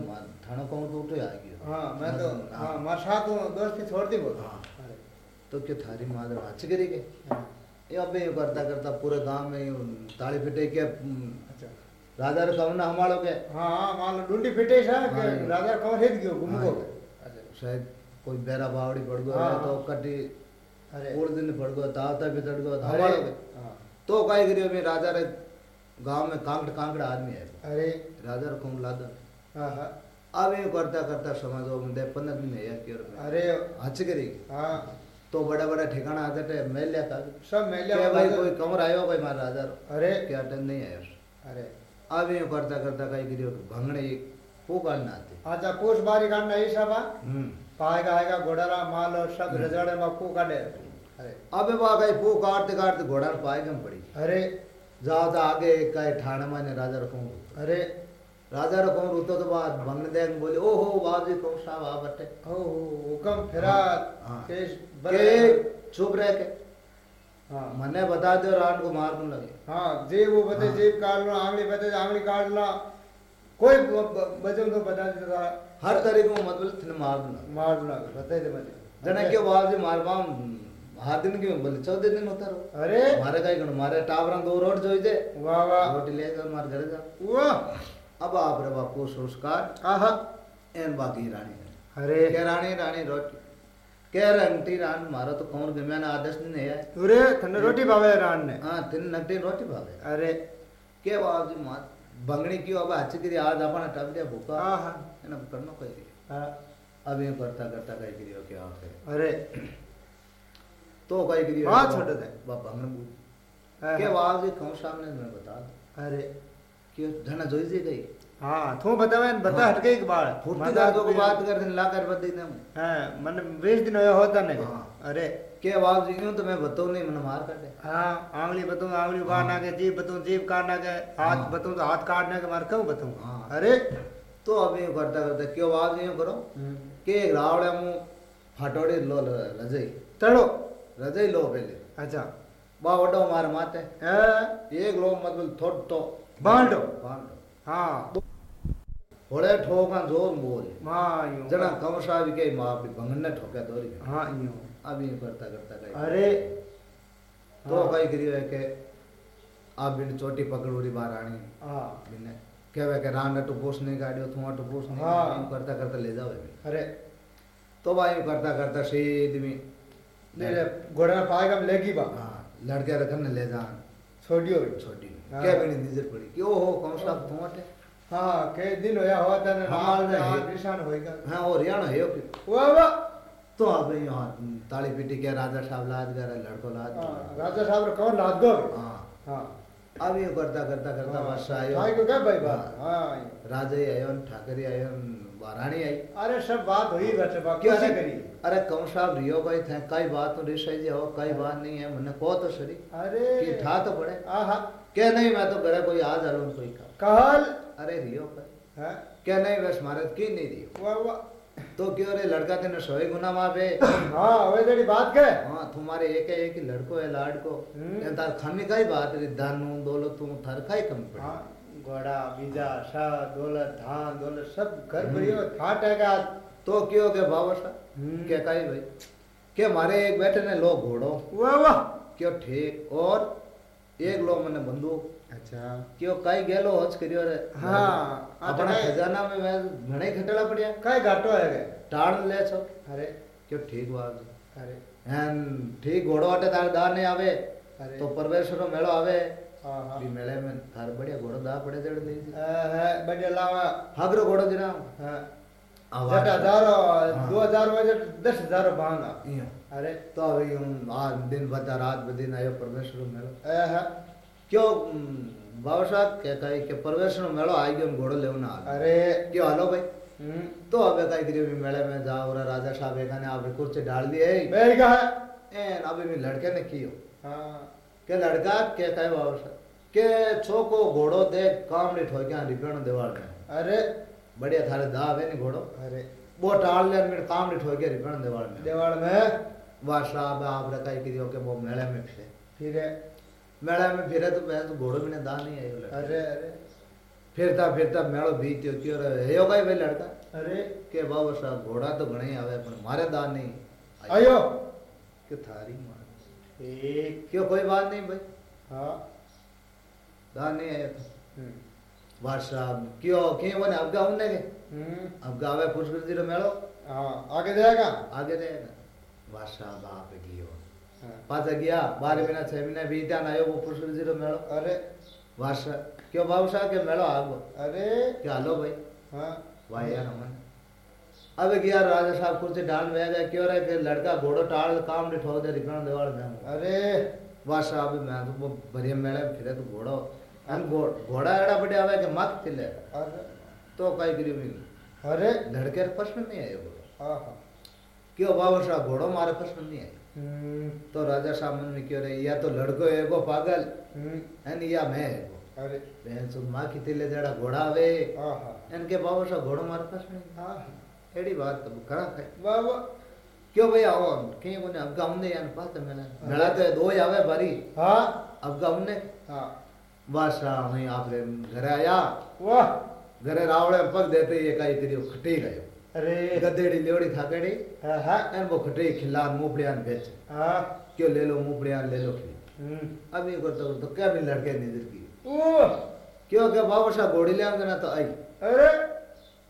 Speaker 2: थाना कौन तो उठे आ गयो
Speaker 1: हाँ मैं तो हाँ मार साथ दोस्ती छोड़ दी बोल।
Speaker 2: हाँ। तो क्यों थारी माँ अच्छी करी के
Speaker 1: हाँ,
Speaker 2: ये अब यूँ करता करता पूरे गाँव में यूँ ताली पिटे के
Speaker 1: अच्छा।
Speaker 2: राजा रे कम ना हमारो के
Speaker 1: हाँ हाँ मान डूंडी फिटे सा
Speaker 2: हाँ,
Speaker 1: के। राजा कौन हित गयो घूम गो
Speaker 2: हाँ। शायद कोई बेरा बावड़ी पड़ गयो
Speaker 1: हाँ,
Speaker 2: है तो
Speaker 1: हाँ।
Speaker 2: कटी
Speaker 1: अरे।
Speaker 2: उड़ दिन पड़ गयो तावता भी चढ़ गयो
Speaker 1: अरे।
Speaker 2: हमारो के।
Speaker 1: हाँ,
Speaker 2: तो काई करियो भी राजा रे गाँव में कांकड़ कांकड़ आदमी है।
Speaker 1: अरे।
Speaker 2: राजा रे कौन लादा
Speaker 1: हाँ हाँ।
Speaker 2: अब यूँ करता करता समझो मुंडे पंद्रह दिन है क्यों
Speaker 1: अरे।
Speaker 2: अच्छी करी
Speaker 1: हाँ।
Speaker 2: तो बड़ा बड़ा ठिकाना आ जाते मेल लिया था।
Speaker 1: सब मेले
Speaker 2: क्या भाई कोई कमर आयो कोई मारा राजा रो?
Speaker 1: अरे।
Speaker 2: क्या टन नहीं आयो
Speaker 1: अरे।
Speaker 2: अब यूँ करता करता कई करियो भंगड़े फूक काटना आती।
Speaker 1: अच्छा पोष बारी काटना ही सब आ
Speaker 2: हम्म।
Speaker 1: पाएगा आएगा घोड़ारा माल और सब रजड़े में पू काटे। अरे।
Speaker 2: अबे बा कई फूक काटते काटते घोड़ा ने पाए गम पड़ी।
Speaker 1: अरे।
Speaker 2: जाओ तो आगे कई ठाणे माने राजा रो कहूँ
Speaker 1: अरे।
Speaker 2: राजा रो रुतो तो बाद भंगड़े देख बोले ओ हो बाजी कहूँ साहब आ बटे?
Speaker 1: ओ हुकम फिरा
Speaker 2: हाँ।
Speaker 1: केस
Speaker 2: के चुप रह के।
Speaker 1: हाँ।
Speaker 2: मने बता दो रान को मारने लगे।
Speaker 1: हाँ जेब वो बते
Speaker 2: हाँ।
Speaker 1: जेब काट लो आंगली बते आंगली काट लो। कोई बचन तो बता देता
Speaker 2: हर तरीके में मतलब थिन मारने लगे
Speaker 1: मार लो बता दे मत
Speaker 2: जने के बाजी मारबा हाथ दिन के बोले चौदह दिन होता रहो
Speaker 1: अरे।
Speaker 2: मारे कई गण मारे टावरा दो रोड जोई दे।
Speaker 1: वाह वाह।
Speaker 2: रोटी ले जा मार घर जा।
Speaker 1: वाह।
Speaker 2: अब आप रे बापू संस्कार
Speaker 1: आहा
Speaker 2: एन बाकी रानी
Speaker 1: अरे
Speaker 2: के रानी रानी रोटी के रंगटी रान मारो तो कौन गम्या ना आदर्श नहीं है
Speaker 1: तुरे थने रोटी भावे रान ने
Speaker 2: हाँ तीन नगटी रोटी भावे
Speaker 1: अरे
Speaker 2: के बाप जी मार बंगड़ी क्यों अब अच्छी करी आज अपन टप दिया भूखा
Speaker 1: आहा
Speaker 2: है ना करना कोई
Speaker 1: हाँ,
Speaker 2: अब ये करता करता कई करियो क्या आखिर
Speaker 1: अरे
Speaker 2: तो कई करियो
Speaker 1: हाँ, छोड़ दे।
Speaker 2: बाप बूझ के बाप जी कौन सामने मैं बता
Speaker 1: अरे
Speaker 2: क्यों धना जोई जी गई।
Speaker 1: हाँ तू बतावे न बता
Speaker 2: हाँ।
Speaker 1: हटके एक बार।
Speaker 2: फुर्ती दादो को
Speaker 1: तो-
Speaker 2: बात कर दिन ला कर बदी ने
Speaker 1: हाँ मन बीस दिन होया होता नहीं।
Speaker 2: हाँ।
Speaker 1: अरे।
Speaker 2: के बाप जी तो मैं बताऊँ नहीं मन मार काटे
Speaker 1: हाँ आंगली बताऊँ आंगली काटना के जीभ बताऊँ जीभ काटना के हाथ
Speaker 2: हाँ।
Speaker 1: बताऊँ तो हाथ काटने के मार क्यों बताऊँ।
Speaker 2: हाँ।
Speaker 1: अरे।
Speaker 2: तो अब करता करता क्यों बाप जी यूँ करो। के रावड़े मु फटोड़ी लो ल- रजई
Speaker 1: चलो
Speaker 2: रजई लो पहले।
Speaker 1: अच्छा।
Speaker 2: बा
Speaker 1: बांटो। हाँ।
Speaker 2: होड़े ठोका ज़ोर बोल
Speaker 1: हाँ यूँ
Speaker 2: जना कमसा भी के माँ भी भंगने ठोके दोरी
Speaker 1: हाँ यूँ
Speaker 2: अब यूँ करता करता कई
Speaker 1: अरे।
Speaker 2: तो
Speaker 1: हाँ।
Speaker 2: कई करियो है के आप बिन चोटी पकड़ूरी बाराणी
Speaker 1: हाँ।
Speaker 2: बिने कहवे के रान टुपोस नहीं गाड़ियो थुआ टुपोस नहीं
Speaker 1: हाँ।
Speaker 2: यूँ करता करता ले जाओ
Speaker 1: अरे।
Speaker 2: तो भाई यूँ करता करता सीध में
Speaker 1: घोड़ा पाएगा लेगी बा।
Speaker 2: हाँ लड़के रखन ले जान।
Speaker 1: छोड़ियो
Speaker 2: छोटी
Speaker 1: हाँ।
Speaker 2: क्या बिनी नज़र पड़ी। कि ओहो कौन सा थोटे
Speaker 1: हाँ के दिन होया हुआ था ना
Speaker 2: हमारे
Speaker 1: रात में
Speaker 2: में
Speaker 1: हाथ
Speaker 2: है।
Speaker 1: निशान होएगा
Speaker 2: हाँ और यानो है कि
Speaker 1: वाह वाह।
Speaker 2: तो अब यहाँ ताली पीटी के राजा साहब लाद गए लड़को लाद
Speaker 1: हाँ। राजा साहब रे कौन लाद गो
Speaker 2: हाँ।
Speaker 1: हाँ।
Speaker 2: अब यूँ करता करता करता बादशाह आयो
Speaker 1: भाई को क्या भाई बात?
Speaker 2: हाँ।
Speaker 1: हाँ।
Speaker 2: राजे आयो ठाकरे आयो रानी आई।
Speaker 1: अरे सब बात हुई बच्चे कैसे
Speaker 2: है
Speaker 1: करी
Speaker 2: अरे कम साहब रियो कई थे? कई बात तो रिसाई जी हो कई बात नहीं है मने को तो सरी।
Speaker 1: अरे।
Speaker 2: कि ठा तो पड़े
Speaker 1: आहा
Speaker 2: के नहीं मैं तो घरे कोई आज आलून कोई का
Speaker 1: कहल
Speaker 2: अरे रियो का
Speaker 1: हाँ?
Speaker 2: के नहीं बस मारे की नहीं रियो?
Speaker 1: वाह वाह।
Speaker 2: तो क्यों रे लड़का तेने सोए गुना मापे
Speaker 1: हाँ वे तेरी बात के
Speaker 2: हाँ तुम्हारे एक एक ही लड़को है लाड को।
Speaker 1: हम्म।
Speaker 2: ये तार खाने का ही बात है दानू दौलत तू थर का ही कम पड़े।
Speaker 1: हाँ घोड़ा बीजा शाह दौलत धान दौलत सब घर
Speaker 2: हम्म।
Speaker 1: भरियो थाट है का?
Speaker 2: तो क्यों के बाबा सा?
Speaker 1: हम्म।
Speaker 2: क्या कही भाई? के मारे एक बैठे ने लो घोड़ो।
Speaker 1: वाह वाह।
Speaker 2: क्यों ठीक और एक लो मने बंदूक
Speaker 1: अच्छा
Speaker 2: क्यों कई गेलो हज करियो रे
Speaker 1: हाँ,
Speaker 2: अपना
Speaker 1: अपने-
Speaker 2: खजाना में मैं घणे ही खटेला पड़िया
Speaker 1: काय घाटो है गे
Speaker 2: टाड़ ले छो
Speaker 1: अरे
Speaker 2: क्यों ठीक बात है
Speaker 1: अरे
Speaker 2: एन ठीक घोड़ो अटे तार दार नहीं आवे
Speaker 1: अरे
Speaker 2: तो परवेश्वरो मेलो आवे
Speaker 1: हाँ हाँ
Speaker 2: भी मेले में थार बढ़िया घोड़ो दा पड़े जड़ ली
Speaker 1: है बढ़िया लावा
Speaker 2: हागरो घोड़ो दिना
Speaker 1: हाँ
Speaker 2: हाँ।
Speaker 1: दो। अरे
Speaker 2: तो अभी हम दिन बता रात बदिन आयो परमेश्वर मेलो।
Speaker 1: ए है
Speaker 2: क्यों बाबा साहब क्या कही कि परवेश्वर मेलो आई गयो घोड़ो लेवना आ
Speaker 1: अरे।
Speaker 2: क्यों हालो भाई?
Speaker 1: हम्म।
Speaker 2: तो अबे कई करियो भी मेले में जाओ रे राजा साहब एकाने आपने कुर्सी डाल दिए
Speaker 1: बैठ गया है।
Speaker 2: एन अबे भी लड़के ने कियो।
Speaker 1: हाँ।
Speaker 2: के लड़का के कहे बाबा साहब के छोको घोड़ो दे काम नहीं ठोक्या रिपेण देवाल में।
Speaker 1: अरे।
Speaker 2: बढ़िया थारे दाव है नी घोड़ो।
Speaker 1: अरे।
Speaker 2: वो टाल ले मेरे काम नहीं ठोक्या रिपेण देवाल में।
Speaker 1: देवाड़ में?
Speaker 2: कई करियो के वो मेले में फिरे?
Speaker 1: फिर
Speaker 2: मेले में फिरे तो मैं तो घोड़ो भी ने दान नहीं आयो
Speaker 1: अरे अरे।
Speaker 2: फिरता फिरता मेलो बीत्यो क्यों रे हेयो कई भाई लड़का?
Speaker 1: अरे।
Speaker 2: के बाबा साहब घोड़ा तो घणे ही आवे पर मारे दान नहीं।
Speaker 1: आयो।
Speaker 2: कि थारी मार
Speaker 1: ठीक
Speaker 2: क्यों कोई बात नहीं भाई?
Speaker 1: हाँ।
Speaker 2: दान नहीं आया तो बादशाह क्यों? क्यों बने अब गाँव ने के
Speaker 1: हम्म।
Speaker 2: अब गावे पुष्कर जी रो मेलो
Speaker 1: हाँ। आगे जाएगा
Speaker 2: आगे रहेगा बादशाह बाप गियो
Speaker 1: हाँ।
Speaker 2: पाछा गया बारह महीना छह महीना बीता ना आयो वो पुष्कर ज़ीरो मेलो।
Speaker 1: अरे।
Speaker 2: बादशाह क्यों बादशाह के मेलो आगो?
Speaker 1: अरे।
Speaker 2: क्या हालो भाई?
Speaker 1: हाँ।
Speaker 2: वाह यार अमन। अब गया राजा साहब कुर्सी डाल में गया क्यों रहे कि लड़का घोड़ो टाल काम ठोक दे रिकण देवाल में।
Speaker 1: अरे।
Speaker 2: बादशाह अभी मैं तो वो बढ़िया मेले में फिरे तो घोड़ो। हम घोड़ा एड़ा बढ़िया आवे कि मत
Speaker 1: अरे।
Speaker 2: तो कई भी
Speaker 1: अरे।
Speaker 2: लड़के रे पसंद नहीं आयो
Speaker 1: हाँ हाँ।
Speaker 2: क्यों बाबा घोड़ो मारे पसंद नहीं
Speaker 1: हम्म
Speaker 2: तो राजा साहब मन में क्यों रहे या तो लड़को एगो पागल
Speaker 1: हम्म
Speaker 2: है या मैं एगो
Speaker 1: अरे
Speaker 2: बहन सुन माँ की तिले जड़ा घोड़ा
Speaker 1: हाँ हाँ
Speaker 2: इनके बाबा घोड़ो मारे पसंद नहीं
Speaker 1: हाँ
Speaker 2: एड़ी बात तो
Speaker 1: वाह वाह
Speaker 2: क्यों भाई आओ कहीं कोने अब ने यान पाते मैंने तो दो ही आवे बारी
Speaker 1: हाँ
Speaker 2: अब ने
Speaker 1: हाँ
Speaker 2: आप घरे आया
Speaker 1: वाह
Speaker 2: घरे रावड़े पग देते ये काई करियो खटी गयो
Speaker 1: अरे।
Speaker 2: गदेड़ी लेवड़ी थाकेड़ी
Speaker 1: हाँ हाँ
Speaker 2: एन वो खटी खिला मुफड़ियान बेच।
Speaker 1: हाँ
Speaker 2: क्यों ले लो मुफड़ियान ले लो खिली अब ये करता तो क्या भी लड़के नज़र की क्यों क्या बाबा साहब घोड़ी ले आंगे ना तो आई।
Speaker 1: अरे।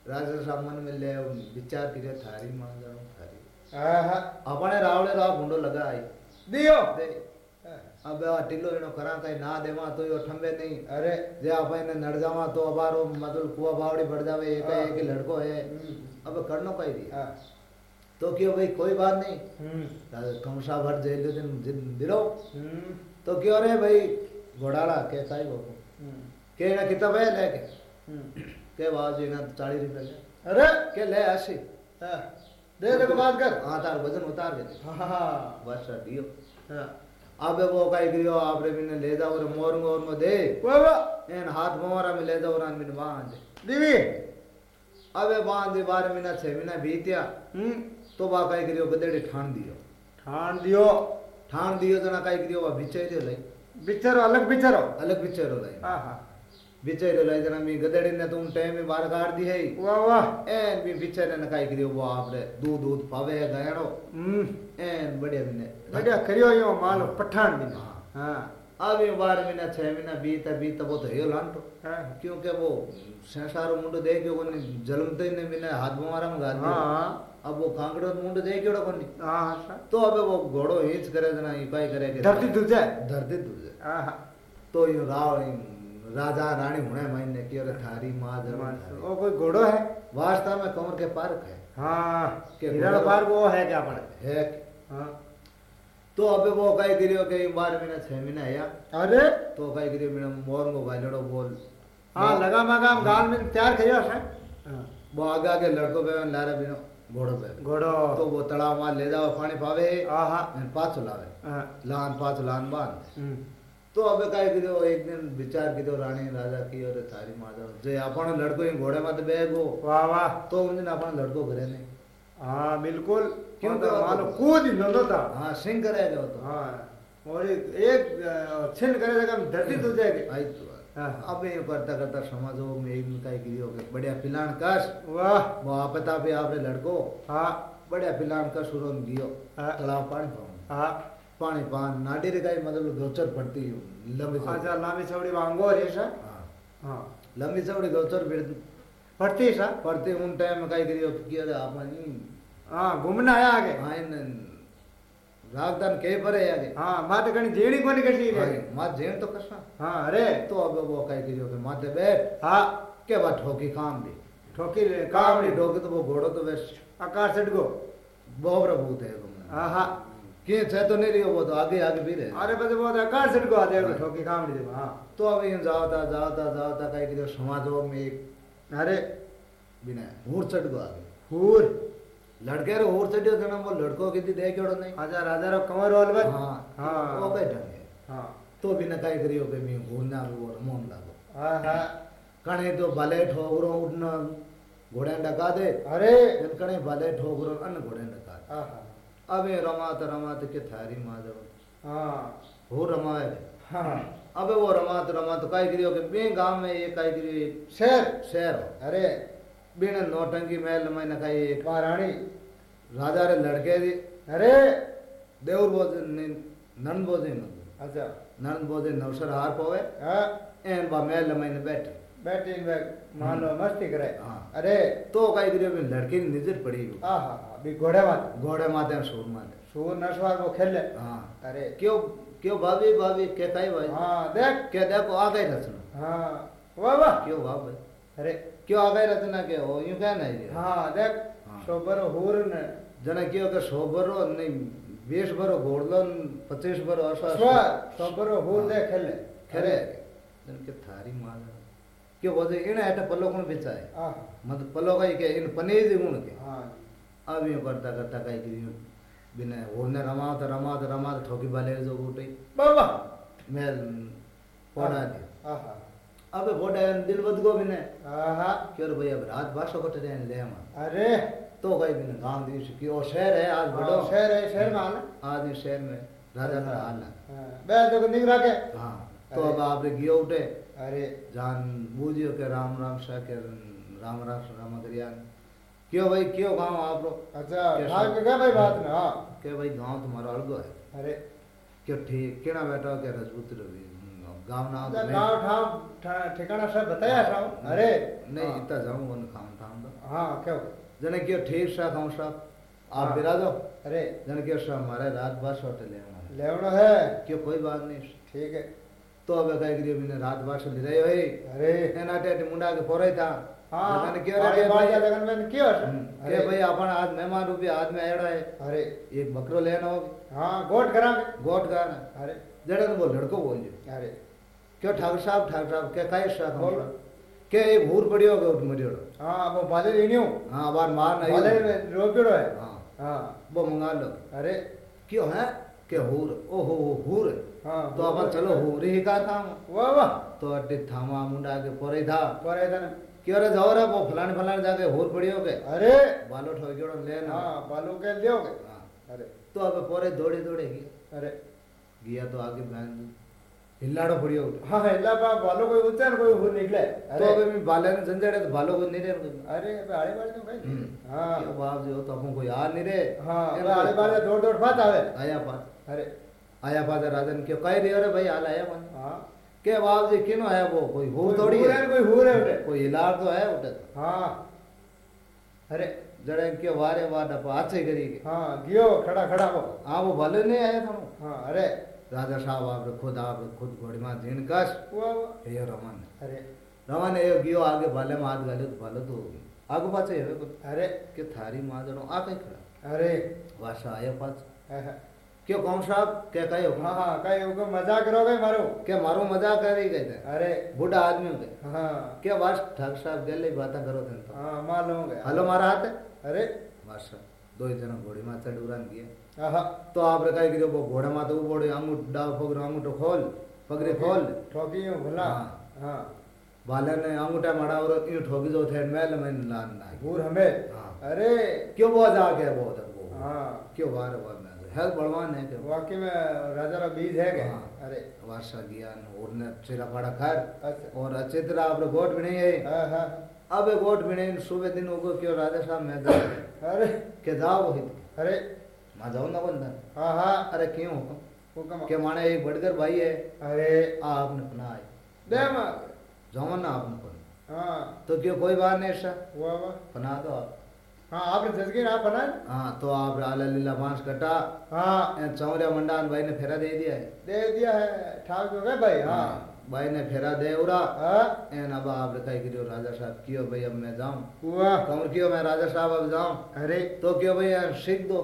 Speaker 2: राजा साहब मन में ले विचार करियो थारी जाओ थारी।
Speaker 1: हाँ हाँ
Speaker 2: अपने रावड़े रा गुंडो लगा आई।
Speaker 1: दियो।
Speaker 2: दे। अब आ टिल्लो एनो करा कई ना देवा तो यो ठंबे नहीं।
Speaker 1: अरे।
Speaker 2: जे आप नड़ जावा तो अबारो मतलब कुआ बावड़ी बढ़ जावे एक। एक लड़को है।
Speaker 1: हम्म,
Speaker 2: अब करनो कई दी
Speaker 1: हाँ।
Speaker 2: तो क्यों भाई? कोई बात नहीं। कमसा भर जेल दिन दिन दिलो।
Speaker 1: हम्म।
Speaker 2: तो क्यों रे भाई? घोड़ाला के काई बाबू
Speaker 1: हम्म,
Speaker 2: के ना किताब है लेके
Speaker 1: हम्म।
Speaker 2: के बाबू जी ना चालीस रुपए ले।
Speaker 1: अरे!
Speaker 2: के ले अस्सी।
Speaker 1: हाँ, दे दे को बात कर।
Speaker 2: हाँ तार वज़न उतार दे।
Speaker 1: हाँ हाँ
Speaker 2: बस दियो।
Speaker 1: हाँ।
Speaker 2: अब वो काई करियो आप रे बिने ले जाओ रे मोर मोर में दे।
Speaker 1: वाह वाह
Speaker 2: एन हाथ मोरा में ले जाओ रान बिन बाँध
Speaker 1: दीवी
Speaker 2: अबे बाँध दे बारह महीना छह महीना बीतिया।
Speaker 1: हम्म।
Speaker 2: तो बा काई करियो गदेड़ी ठाण दियो।
Speaker 1: ठान दियो।
Speaker 2: ठाण दियो जना काई करियो बा बिचाई लाई।
Speaker 1: बिचारो अलग बिचारो
Speaker 2: अलग बिचारो लाई।
Speaker 1: हाँ हाँ
Speaker 2: बिचारो लाई जना मी गदेड़ी ने तुम टाइम में बार काट दी है।
Speaker 1: वाह वाह।
Speaker 2: एन भी बिचारे ने काई करियो वो आपरे दूध दूध पावे है गयाड़ो।
Speaker 1: हम्म।
Speaker 2: एन बढ़िया बिने
Speaker 1: बढ़िया करियो यो माल पठान भी
Speaker 2: हाँ।
Speaker 1: हाँ
Speaker 2: अब ये बारह महीना छह महीना बीता बीता वो तो हेयो लांटो।
Speaker 1: हाँ।
Speaker 2: क्योंकि वो संसारो मुंडो देखियो कोनी जलमते ने बिना हाथ मारा में गाल
Speaker 1: हाँ।
Speaker 2: अब वो कांगड़ो मुंडो देखियो कोनी।
Speaker 1: हाँ हाँ
Speaker 2: तो अबे वो घोड़ो हिंच करे जना ये काई करे के
Speaker 1: धरती तुझे
Speaker 2: धरती तुझे
Speaker 1: हाँ हाँ।
Speaker 2: तो यो राव राजा रानी हुणे महीने की और थारी माँ ज़रूर
Speaker 1: वो कोई घोड़ो है?
Speaker 2: वास्तव में कंवर के पार्क है।
Speaker 1: हाँ।
Speaker 2: के
Speaker 1: हिरण
Speaker 2: घोड़ो-
Speaker 1: पार वो है क्या पड़े
Speaker 2: है।
Speaker 1: हाँ।
Speaker 2: तो अबे वो कई करियो के बार महीना छह महीना आया
Speaker 1: अरे।
Speaker 2: तो कई करियो महीना मोर मो भाई लड़ो बोल
Speaker 1: हाँ लगा मगा हम गाल में तैयार करियो है। हाँ।
Speaker 2: वो आगे आगे लड़को पे लारा बिनो घोड़ो पे।
Speaker 1: घोड़ो।
Speaker 2: तो वो तड़ा मार ले जाओ पानी पावे।
Speaker 1: आहा।
Speaker 2: पाँच लावे।
Speaker 1: हाँ।
Speaker 2: लान पाँच लान बाँध।
Speaker 1: हम्म।
Speaker 2: तो अबे काय करियो एक दिन विचार किदो रानी राजा की और थारी जाओ। जे आपण लड़को ही घोड़े मत बेगो
Speaker 1: वाह वाह।
Speaker 2: तो उन दिन आपण लड़को घरे ने
Speaker 1: हाँ बिल्कुल।
Speaker 2: क्योंकि
Speaker 1: मानो कूद नंदो था।
Speaker 2: हाँ सिंह करे जो तो।
Speaker 1: हाँ और एक छिन करे जगह में धरती तो जाएगी
Speaker 2: आई तो
Speaker 1: हाँ।
Speaker 2: अब ये करता करता समाजो में एक निकाय गिरी हो बढ़िया पिलान कस
Speaker 1: वाह।
Speaker 2: वो आपता पे आपरे लड़को।
Speaker 1: हाँ।
Speaker 2: बढ़िया पिलान कस सुरोन दियो
Speaker 1: हाँ।
Speaker 2: तालाब पानी पाऊँ
Speaker 1: हाँ।
Speaker 2: पानी पान नाडी रे गाय मतलब गोचर पड़ती लंबी
Speaker 1: अच्छा लंबी चौड़ी वांगो रे सर हाँ।
Speaker 2: लंबी चौड़ी गोचर
Speaker 1: पड़ती सा
Speaker 2: पड़ते उन टाइम में काय करियो तो किया
Speaker 1: आपने ಹಾ आया आगे
Speaker 2: हाँ राजधान के पर है आगे
Speaker 1: हाँ माते कहीं जेड़ी कोनी कर ली
Speaker 2: है मात जेड़ तो कसना
Speaker 1: हाँ अरे
Speaker 2: तो अब वो कहीं की जो के
Speaker 1: माते
Speaker 2: तो बैठ हाँ के बात
Speaker 1: ठोकी काम
Speaker 2: भी ठोकी
Speaker 1: काम
Speaker 2: नहीं ठोकी तो वो घोड़ो तो वैसे
Speaker 1: आकार सेट को
Speaker 2: बहुत रबूत है तुम
Speaker 1: हाँ हाँ
Speaker 2: क्यों चाहे तो नहीं रही वो तो आगे आगे भी रहे
Speaker 1: अरे बस वो तो आकार सेट को आ
Speaker 2: जाएगा
Speaker 1: ठोकी काम नहीं देगा हाँ
Speaker 2: तो अब ये जावता जावता जावता कहीं की जो समाज में एक
Speaker 1: अरे
Speaker 2: बिना हूर चट को आगे
Speaker 1: हूर
Speaker 2: लड़के रे हूर चढ़ियो जना वो लड़को की दे केड़ो नहीं।
Speaker 1: हज़ार हज़ार कमर वाल बस
Speaker 2: हाँ।
Speaker 1: हाँ।
Speaker 2: वो कई ढंग है।
Speaker 1: हाँ।
Speaker 2: तो बिना काई करियो के मी घूरना वो रमोन लागो।
Speaker 1: हाँ हाँ।
Speaker 2: कणे तो भले ठोकरो उठना घोड़े डका दे।
Speaker 1: अरे।
Speaker 2: जन कणे भले ठोकरो अन घोड़े डका दे।
Speaker 1: हाँ हाँ।
Speaker 2: अबे रमात रमात के थारी माजो
Speaker 1: हाँ।
Speaker 2: हो रमाए
Speaker 1: हाँ।
Speaker 2: अबे वो रमात रमात काई करियो के बे गाँव में ये काई करियो
Speaker 1: शेर
Speaker 2: शहर।
Speaker 1: अरे।
Speaker 2: बिन नौटंकी महल में न काई एक
Speaker 1: महारानी
Speaker 2: राजा रे लड़के दी
Speaker 1: अरे
Speaker 2: देवर बोझे नंद बोझे
Speaker 1: अच्छा।
Speaker 2: नंद बोझे नवसर हार पावे।
Speaker 1: हाँ।
Speaker 2: एन बा महल में बैठे।
Speaker 1: बैठी में मान लो मस्ती करे।
Speaker 2: हाँ।
Speaker 1: अरे।
Speaker 2: तो काई करियो के लड़की की नज़र पड़ी
Speaker 1: हाँ। हाँ हाँ भी घोड़े मात
Speaker 2: घोड़े माथे सूर माथे।
Speaker 1: सूर नसवार को खेले।
Speaker 2: हाँ।
Speaker 1: अरे।
Speaker 2: क्यों क्यों भाभी भाभी के काई भाई?
Speaker 1: हाँ देख।
Speaker 2: के देखो आ गई रचना
Speaker 1: हाँ। वाह वाह।
Speaker 2: क्यों भाव भाई
Speaker 1: अरे
Speaker 2: क्यों आ गई रचना के हो? यूँ क्या नहीं
Speaker 1: हाँ देख
Speaker 2: हाँ।
Speaker 1: सोबर हूर ने
Speaker 2: जने क्यों के बरो नहीं बीस बरो घोड़लो पच्चीस बरो ऐसा
Speaker 1: सोबर हूर दे खेले।
Speaker 2: खरे जन के थारी माल क्यों बोले इन ऐटे पल्लो कौन बिचाए
Speaker 1: हाँ।
Speaker 2: मत पल्लो का के इन पनीर दी गुण के।
Speaker 1: हाँ।
Speaker 2: अब यूँ करता करता कई करी बिना होने रमात रमात रमात ठोकी बाले जो बूटे।
Speaker 1: बाबा।
Speaker 2: मैं पड़ा दी
Speaker 1: हाँ। हाँ
Speaker 2: अबे दिल बद गो बिने।
Speaker 1: हाँ हाँ
Speaker 2: क्यों रे भैया रात बासो कट रहे ले हम
Speaker 1: अरे।
Speaker 2: तो कई बिने गाँव दिस की ओ शहर है आज बड़ो।
Speaker 1: हाँ, शहर है शहर में आना।
Speaker 2: आज शहर में राजा का हाल है
Speaker 1: हाँ, बैठ देखो निगरा के
Speaker 2: हाँ तो। अब आपने गियो उठे।
Speaker 1: अरे।
Speaker 2: जान बूझियो के राम राम शाह के राम राम राम करियान क्यों भाई क्यों गाँव आप लोग
Speaker 1: अच्छा? भाग के भाई बात में हाँ
Speaker 2: के भाई गाँव तुम्हारा अलग है?
Speaker 1: अरे।
Speaker 2: क्यों ठीक केना बैठा के राजपूत रवि? गाँव हो तो
Speaker 1: गाँव ठाव ठिकाना सब बताया साहब अरे।
Speaker 2: नहीं
Speaker 1: हाँ।
Speaker 2: इतना जाऊँ वन ठाम दो
Speaker 1: हाँ क्यों
Speaker 2: जने क्यों ठीक सा खाऊं साहब आप
Speaker 1: हाँ।
Speaker 2: बिराजो
Speaker 1: अरे।
Speaker 2: जने क्यों सा हमारे रात बार होटल है।
Speaker 1: है।
Speaker 2: क्यों कोई बात नहीं
Speaker 1: ठीक है।
Speaker 2: तो अब करियो मैंने रात बार से ले रहे हो।
Speaker 1: अरे।
Speaker 2: एना टेट मुंडा के पोरे था।
Speaker 1: हाँ।
Speaker 2: जने क्यों रे भाई
Speaker 1: लगन में क्यों अरे।
Speaker 2: भाई अपन आज मेहमान रूपी आज में आड़ा है।
Speaker 1: अरे।
Speaker 2: एक बकरो लेना हो
Speaker 1: हाँ गोट करांगे
Speaker 2: गोट गाना
Speaker 1: अरे।
Speaker 2: जड़े तो बोल लड़को बोल जो
Speaker 1: अरे।
Speaker 2: क्यों ठाकुर साहब ठाकुर साहब के काई सा
Speaker 1: बोल।
Speaker 2: के एक भूर पड़ियो के उठ मरियो
Speaker 1: हाँ वो बाले लेनी हूँ।
Speaker 2: हाँ बार मार नहीं
Speaker 1: बाले में रोपिड़ो है।
Speaker 2: हाँ।
Speaker 1: हाँ।
Speaker 2: वो मंगा लो।
Speaker 1: अरे।
Speaker 2: क्यों है? के हूर? ओ हो। हो हूर
Speaker 1: हाँ।
Speaker 2: तो अपन चलो हूर ही का था?
Speaker 1: वाह वाह।
Speaker 2: तो अड्डे थामा मुंडा के पोरे था।
Speaker 1: पर है ना।
Speaker 2: क्यों रे जाओ रे वो फलाने फलाने जाके हूर पड़ियो के
Speaker 1: अरे।
Speaker 2: बालो ठोकियो लेना
Speaker 1: हाँ बालू के लियोगे
Speaker 2: हाँ।
Speaker 1: अरे।
Speaker 2: तो अब पोरे दौड़े दौड़े गया
Speaker 1: अरे।
Speaker 2: गया तो आगे बहन उठे
Speaker 1: हाँ इल्ला बा बालू कोई ऊँचा कोई हुर निकले
Speaker 2: तो
Speaker 1: अरे
Speaker 2: तो को रे
Speaker 1: अरे बे आड़े बाड़े तो भाई
Speaker 2: हम्म।
Speaker 1: हाँ
Speaker 2: क्यों बाप जो तो अपन को यार नहीं रे
Speaker 1: हाँ आड़े बाड़े दौड़ दौड़ फात आवे
Speaker 2: आया पास
Speaker 1: अरे
Speaker 2: आया पास राजन क्यों कह रही रे भाई हाल आया मन
Speaker 1: हाँ
Speaker 2: के बाप जी किनो है वो कोई
Speaker 1: कोई
Speaker 2: थोड़ी है
Speaker 1: है कोई है उठे
Speaker 2: कोई हिलार तो है उठे
Speaker 1: हाँ अरे
Speaker 2: जड़े क्यों वारे वार डपा अच्छे करी के
Speaker 1: हाँ गियो खड़ा खड़ा वो
Speaker 2: हाँ वो भले नहीं आया था
Speaker 1: हाँ अरे
Speaker 2: राजा साहब आप खुद आप खुद घोड़ी में जीन कस ये रमन।
Speaker 1: अरे।
Speaker 2: रमन ये गियो आगे भले में हाथ गाले तो भले तो आगे पाछे है
Speaker 1: अरे।
Speaker 2: के थारी माँ जनो आ कहीं खड़ा?
Speaker 1: अरे।
Speaker 2: वासा आया पाछ।
Speaker 1: हाँ, हाँ,
Speaker 2: क्यों कौन साहब? क्या कहे
Speaker 1: हाँ हाँ कहीं उनको मज़ाक करोगे मारो।
Speaker 2: क्या मारो मज़ाक कर रही कहते
Speaker 1: अरे।
Speaker 2: बूढ़ा आदमी हो गए।
Speaker 1: हाँ।
Speaker 2: क्या वास ठाक साहब गले बातें करो थे तो?
Speaker 1: हाँ मालूम हो गया।
Speaker 2: हलो मारा हाथ? है
Speaker 1: अरे।
Speaker 2: बस दो ही जना घोड़ी में चढ़ उड़ान
Speaker 1: आहा।
Speaker 2: तो आप कहे कि वो घोड़ा में तो बोड़े अंगूठ डाव पकड़ो अंगूठो खोल पगड़ी खोल।
Speaker 1: ठोकी हूँ भला
Speaker 2: हाँ।
Speaker 1: हाँ।
Speaker 2: बाले ने अंगूठा मारा और यूँ ठोकी जो थे मैल में लान ना
Speaker 1: भूर हमें।
Speaker 2: हाँ।
Speaker 1: अरे।
Speaker 2: क्यों वो जा गया वो तक वो?
Speaker 1: हाँ।
Speaker 2: क्यों बार बार में है बलवान है क्यों?
Speaker 1: वाकई में राजा का बीज है क्या?
Speaker 2: हाँ।
Speaker 1: अरे।
Speaker 2: वर्षा ज्ञान और ने चिरा फाड़ा खैर
Speaker 1: अच्छा।
Speaker 2: और अच्छी तरह आप गोट भी नहीं है।
Speaker 1: हाँ हाँ।
Speaker 2: अब एक गोट नहीं सुबह दिन उगो क्यों? राजा साहब मैं जाओ
Speaker 1: अरे
Speaker 2: के जाओ ही
Speaker 1: अरे
Speaker 2: मैं जाऊँ ना बंदा
Speaker 1: हाँ हाँ।
Speaker 2: अरे क्यों? हुक्म के माने एक बड़गर भाई है।
Speaker 1: अरे
Speaker 2: आपने अपना आए
Speaker 1: दे
Speaker 2: जाओ ना आपने पन
Speaker 1: हाँ।
Speaker 2: तो क्यों? कोई बात नहीं ऐसा।
Speaker 1: वाह वाह।
Speaker 2: बना दो आप।
Speaker 1: हाँ आपने जसगी ना बनाए
Speaker 2: हाँ तो आप आला लीला बाँस कटा।
Speaker 1: हाँ।
Speaker 2: चौरिया मंडान भाई ने फेरा दे दिया है।
Speaker 1: दे दिया है। ठाक हो गए भाई हाँ।
Speaker 2: भाई ने फेरा दे उरा
Speaker 1: हाँ।
Speaker 2: एन अब आप कही करियो राजा साहब क्यों भाई अब मैं जाऊँ?
Speaker 1: वाह
Speaker 2: कमर क्यों मैं राजा साहब अब जाऊँ?
Speaker 1: अरे।
Speaker 2: तो क्यों भैया सीख दो।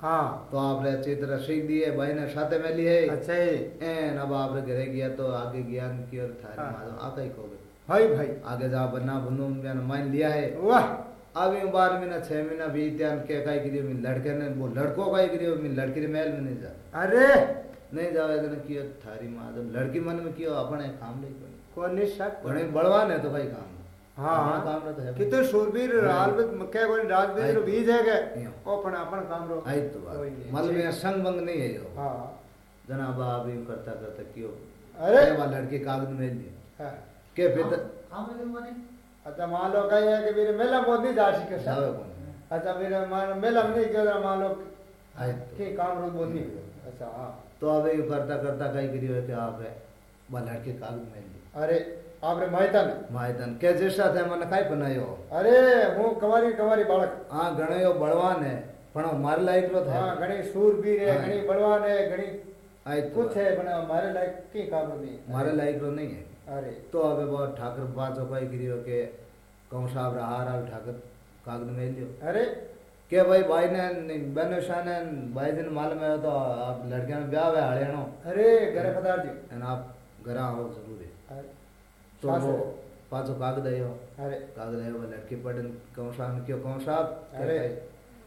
Speaker 1: हाँ।
Speaker 2: तो आपने अच्छी तरह सीख दिए भाई ने साथे में लिए
Speaker 1: अच्छा
Speaker 2: एन अब आपने घरे गया तो आगे ज्ञान की और थारी
Speaker 1: हाँ।
Speaker 2: आका ही कहोगे
Speaker 1: भाई भाई।
Speaker 2: आगे जा बना बनो मैंने मान लिया है।
Speaker 1: वाह।
Speaker 2: अब यूँ बारह महीना छह महीना बीत गया के कही करियो मैं लड़के ने वो लड़को का ही करियो मैं लड़की रे महल में नहीं जा।
Speaker 1: अरे।
Speaker 2: नहीं जावे तो कियो थारी माधो लड़की मन में कियो अपने काम नहीं कोई
Speaker 1: कौन निशक
Speaker 2: घणे बलवान है तो भाई काम।
Speaker 1: हाँ
Speaker 2: अपना काम रे तो है।
Speaker 1: कितने शूरवीर रालवित मक्के कोई राजवीर
Speaker 2: आई।
Speaker 1: रो बीज है के
Speaker 2: इयो।
Speaker 1: ओ अपन अपन काम रो
Speaker 2: आई तो बात।
Speaker 1: ठीक।
Speaker 2: ये संग बंग नहीं है यो।
Speaker 1: हाँ।
Speaker 2: जनाब आप यूँ करता करता क्यों।
Speaker 1: अरे!
Speaker 2: ये वाला लड़की में
Speaker 1: हाँ।
Speaker 2: के फिर
Speaker 1: अच्छा मान। लो कहीं है कि मेला
Speaker 2: कौन?
Speaker 1: अच्छा
Speaker 2: તો હવે એ ફરતા કરતા કઈ કર્યું હોય કે આપણે બલાડ કે કાગ
Speaker 1: મેલ્યું અરે આપણે માયતાને
Speaker 2: માયતાને કે જે સાથે મને કાંઈ બનાવ્યો
Speaker 1: અરે હું કવારી કવારી બાળક
Speaker 2: હા ગણ્યો બળવાને પણ મારે લાયક નો થાય હા
Speaker 1: ઘણી સૂરબીર હે ઘણી બળવાન હે ઘણી
Speaker 2: આય
Speaker 1: કુછ હે પણ મારે લાયક કે કામ નહીં
Speaker 2: મારે લાયક નો નહીં હે
Speaker 1: અરે
Speaker 2: તો હવે બહુ ઠાકર બાજો ભાઈ કર્યો કે કૌ સાહેબ હાર હાલ ઠાકર કાગદ મેલ્યો અરે
Speaker 1: के
Speaker 2: भाई भाई ने बहनो शाह ने भाई दिन माल में तो आप लड़के में ब्याह है हरियाणा
Speaker 1: अरे घर पदार जी
Speaker 2: एंड आप घर आओ ज़रूर है तो वो पाँचों कागज़ आयो
Speaker 1: अरे
Speaker 2: कागज़ आयो लड़की पढ़न कौन साहब क्यों कौन साहब
Speaker 1: अरे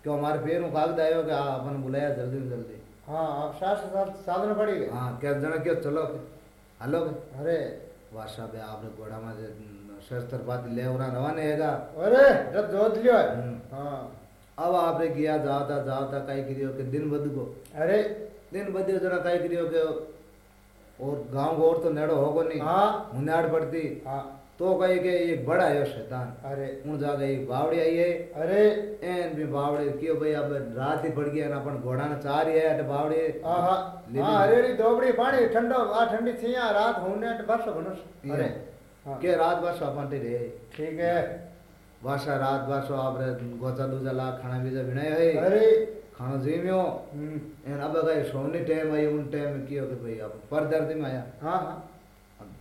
Speaker 2: क्यों हमारे पैरों कागज़ आयो कि अपन बुलाया जल्दी में जल्दी
Speaker 1: हाँ आप शास्त्र साधन पड़ी
Speaker 2: हाँ क्या जना क्यों चलो हलो
Speaker 1: अरे
Speaker 2: वाह साहब आपने घोड़ा में शस्त्र पाती ले रवाना रहेगा
Speaker 1: अरे जब जोत लियो है हाँ
Speaker 2: अब आपने गया जाता जाता कई करियो के दिन बद को
Speaker 1: अरे।
Speaker 2: दिन बदियो जना कई करियो के और गाँव को और तो नेड़ो होगो नहीं।
Speaker 1: हाँ।
Speaker 2: मुनाड़ पड़ती।
Speaker 1: हाँ।
Speaker 2: तो कही के एक बड़ा है शैतान।
Speaker 1: अरे।
Speaker 2: उन जाके एक बावड़ी आई है।
Speaker 1: अरे।
Speaker 2: एन भी बावड़े क्यों भाई अब रात ही पड़ गया ना अपन घोड़ा ने चार ही है अट बावड़ी।
Speaker 1: हाँ हाँ। हाँ अरे अरे दोबड़ी पानी ठंडो आ ठंडी थी यहाँ रात होने अट बरस बनस अरे। हाँ।
Speaker 2: के रात बस अपन रे
Speaker 1: ठीक है।
Speaker 2: वर्षा रात बस आप गोचा दूजा ला खाना बीजा भिड़े है।
Speaker 1: अरे।
Speaker 2: खाना जीम्यो।
Speaker 1: हम्म,
Speaker 2: एन अब गए सोनी टाइम आई उन टाइम में कियो कि भाई अब पर दर्द में आया।
Speaker 1: हाँ हाँ।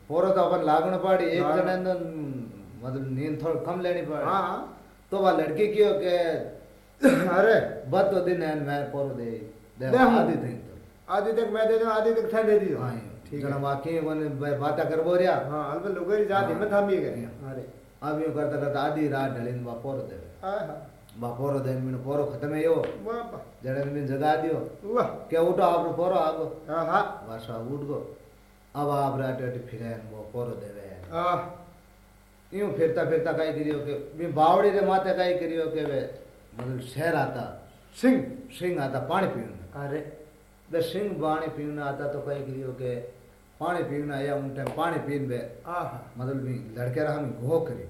Speaker 2: पोरो तो अपन लागण पड़ी एक
Speaker 1: हाँ।
Speaker 2: जने तो मतलब नींद थोड़ी कम लेनी पड़ी।
Speaker 1: हाँ हाँ।
Speaker 2: तो वह लड़की क्यों के
Speaker 1: अरे।
Speaker 2: बत तो दिन है मैं पोरो दे दे
Speaker 1: हम।
Speaker 2: आदि तो।
Speaker 1: आधी तक मैं दे दूँ आधी तक ठंड दे दी
Speaker 2: हाँ
Speaker 1: ठीक है।
Speaker 2: वाकई वन बातें करबो रिया।
Speaker 1: हाँ अलबत लोगों जात हिम्मत थामी गए
Speaker 2: हाँ।
Speaker 1: अरे।
Speaker 2: अब यूँ करता करता आधी रात ढलिन बा पोरो दे
Speaker 1: हाँ हाँ
Speaker 2: बा पोरो दे मीन पोरो खत्म है यो जड़े में जगा दियो
Speaker 1: वाह
Speaker 2: के उठो आप पोरो आगो
Speaker 1: हाँ हाँ
Speaker 2: वर्षा उठ गो अब आप रात अट फिरे वो पोरो देवे
Speaker 1: हाँ
Speaker 2: यूँ फिरता फिरता कई करियो के भी बावड़ी रे माथे कई करियो के वे मतलब शहर आता
Speaker 1: सिंह
Speaker 2: सिंह आता पानी पीने
Speaker 1: अरे
Speaker 2: बे सिंह पानी पीने आता तो कई करियो के पानी पीने आया उन टाइम पानी पीन बे। मतलब भी लड़के रहा हम घो करी।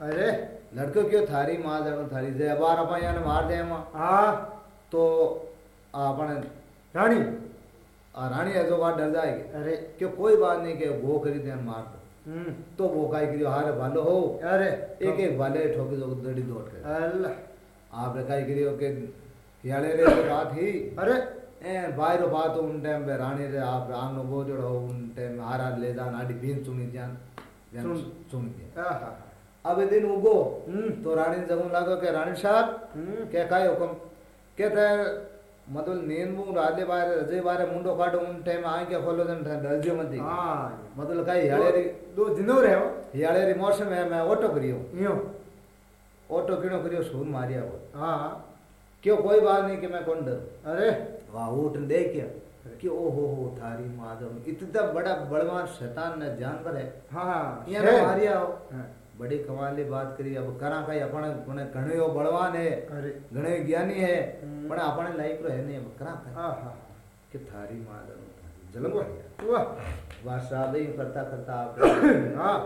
Speaker 1: अरे।
Speaker 2: लड़को क्यों थारी माँ जानो थारी जे बार अपन याने मार दे हम
Speaker 1: हाँ।
Speaker 2: तो अपन
Speaker 1: रानी।
Speaker 2: आ रानी है जो बात डर जाएगी।
Speaker 1: अरे।
Speaker 2: क्यों कोई बात नहीं के घो करी दे मार दो।
Speaker 1: हम्म।
Speaker 2: तो वो काई करियो हारे भालो हो।
Speaker 1: अरे।
Speaker 2: एक एक भाले ठोके जो दड़ी दौड़ के
Speaker 1: अल्लाह।
Speaker 2: आपने कई करियो के याले रे तो रात ही।
Speaker 1: अरे।
Speaker 2: ए बाहर बात उन टाइम पे रानी रे आप राम नो बोजड़ हो उन टाइम हार हार ले जान आडी बीन चुनी जान जान
Speaker 1: चुन।
Speaker 2: चुन दिया
Speaker 1: हाँ हाँ
Speaker 2: अब दिन उगो तो रानी जगू लागो के रानी साहब के काय हुकम कहते मतलब नींद में राले बारे रजे बारे मुंडो काटो उन टाइम आए के खोलो जन रजे मत दी
Speaker 1: हाँ
Speaker 2: मतलब कई हियाले री
Speaker 1: दो दिनों रहे हो
Speaker 2: हियाले री मौसम है मैं ऑटो करियो
Speaker 1: यूँ
Speaker 2: ऑटो किनो करियो सूर मारिया वो
Speaker 1: हाँ
Speaker 2: क्यों? कोई बात नहीं कि मैं कौन डर?
Speaker 1: अरे
Speaker 2: वाह उठ देख क्या? कि ओ हो हो थारी माधव इतना बड़ा बलवान शैतान न जानवर है।
Speaker 1: हाँ हाँ।
Speaker 2: यहाँ
Speaker 1: है।
Speaker 2: मारिया हो।
Speaker 1: हाँ,
Speaker 2: बड़ी कमाली बात करी अब करा कई अपन कोने घणे हो बलवान है घणे ज्ञानी है। पण अपने लाइफ रो है नहीं अब करा कई?
Speaker 1: हाँ हाँ।
Speaker 2: कि थारी माधव जलम
Speaker 1: वाह
Speaker 2: आ गई करता करता आप
Speaker 1: हाँ।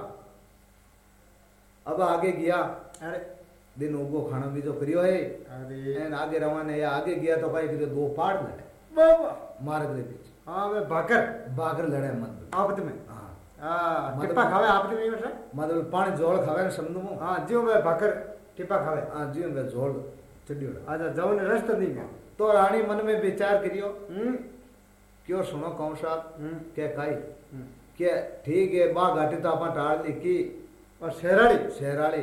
Speaker 2: अब आगे गया।
Speaker 1: अरे।
Speaker 2: दिन उगो खाना बीजो करियो है एन आगे रवाने या आगे गया तो कई करियो दो पाड़ लड़े
Speaker 1: बाबा
Speaker 2: मार्ग दे पीछे
Speaker 1: हाँ वे भाकर
Speaker 2: बागर लड़े मत
Speaker 1: आपत में
Speaker 2: हाँ
Speaker 1: हाँ
Speaker 2: मतलब-
Speaker 1: टिप्पा खावे आपत में बेटा
Speaker 2: मतलब पानी जोड़ खावे ने समझू मु
Speaker 1: हाँ जियो वे भाकर टिप्पा खावे
Speaker 2: हाँ जी में जोड़ चढ़ियोड़ा
Speaker 1: अच्छा जाओ ने रस्त नहीं गया
Speaker 2: तो रानी मन में विचार करियो क्यों सुनो कौन
Speaker 1: हम्म
Speaker 2: के काई। के ठीक है बा घाटी तो अपन टाड़ ली की
Speaker 1: और शेराड़ी
Speaker 2: शहराली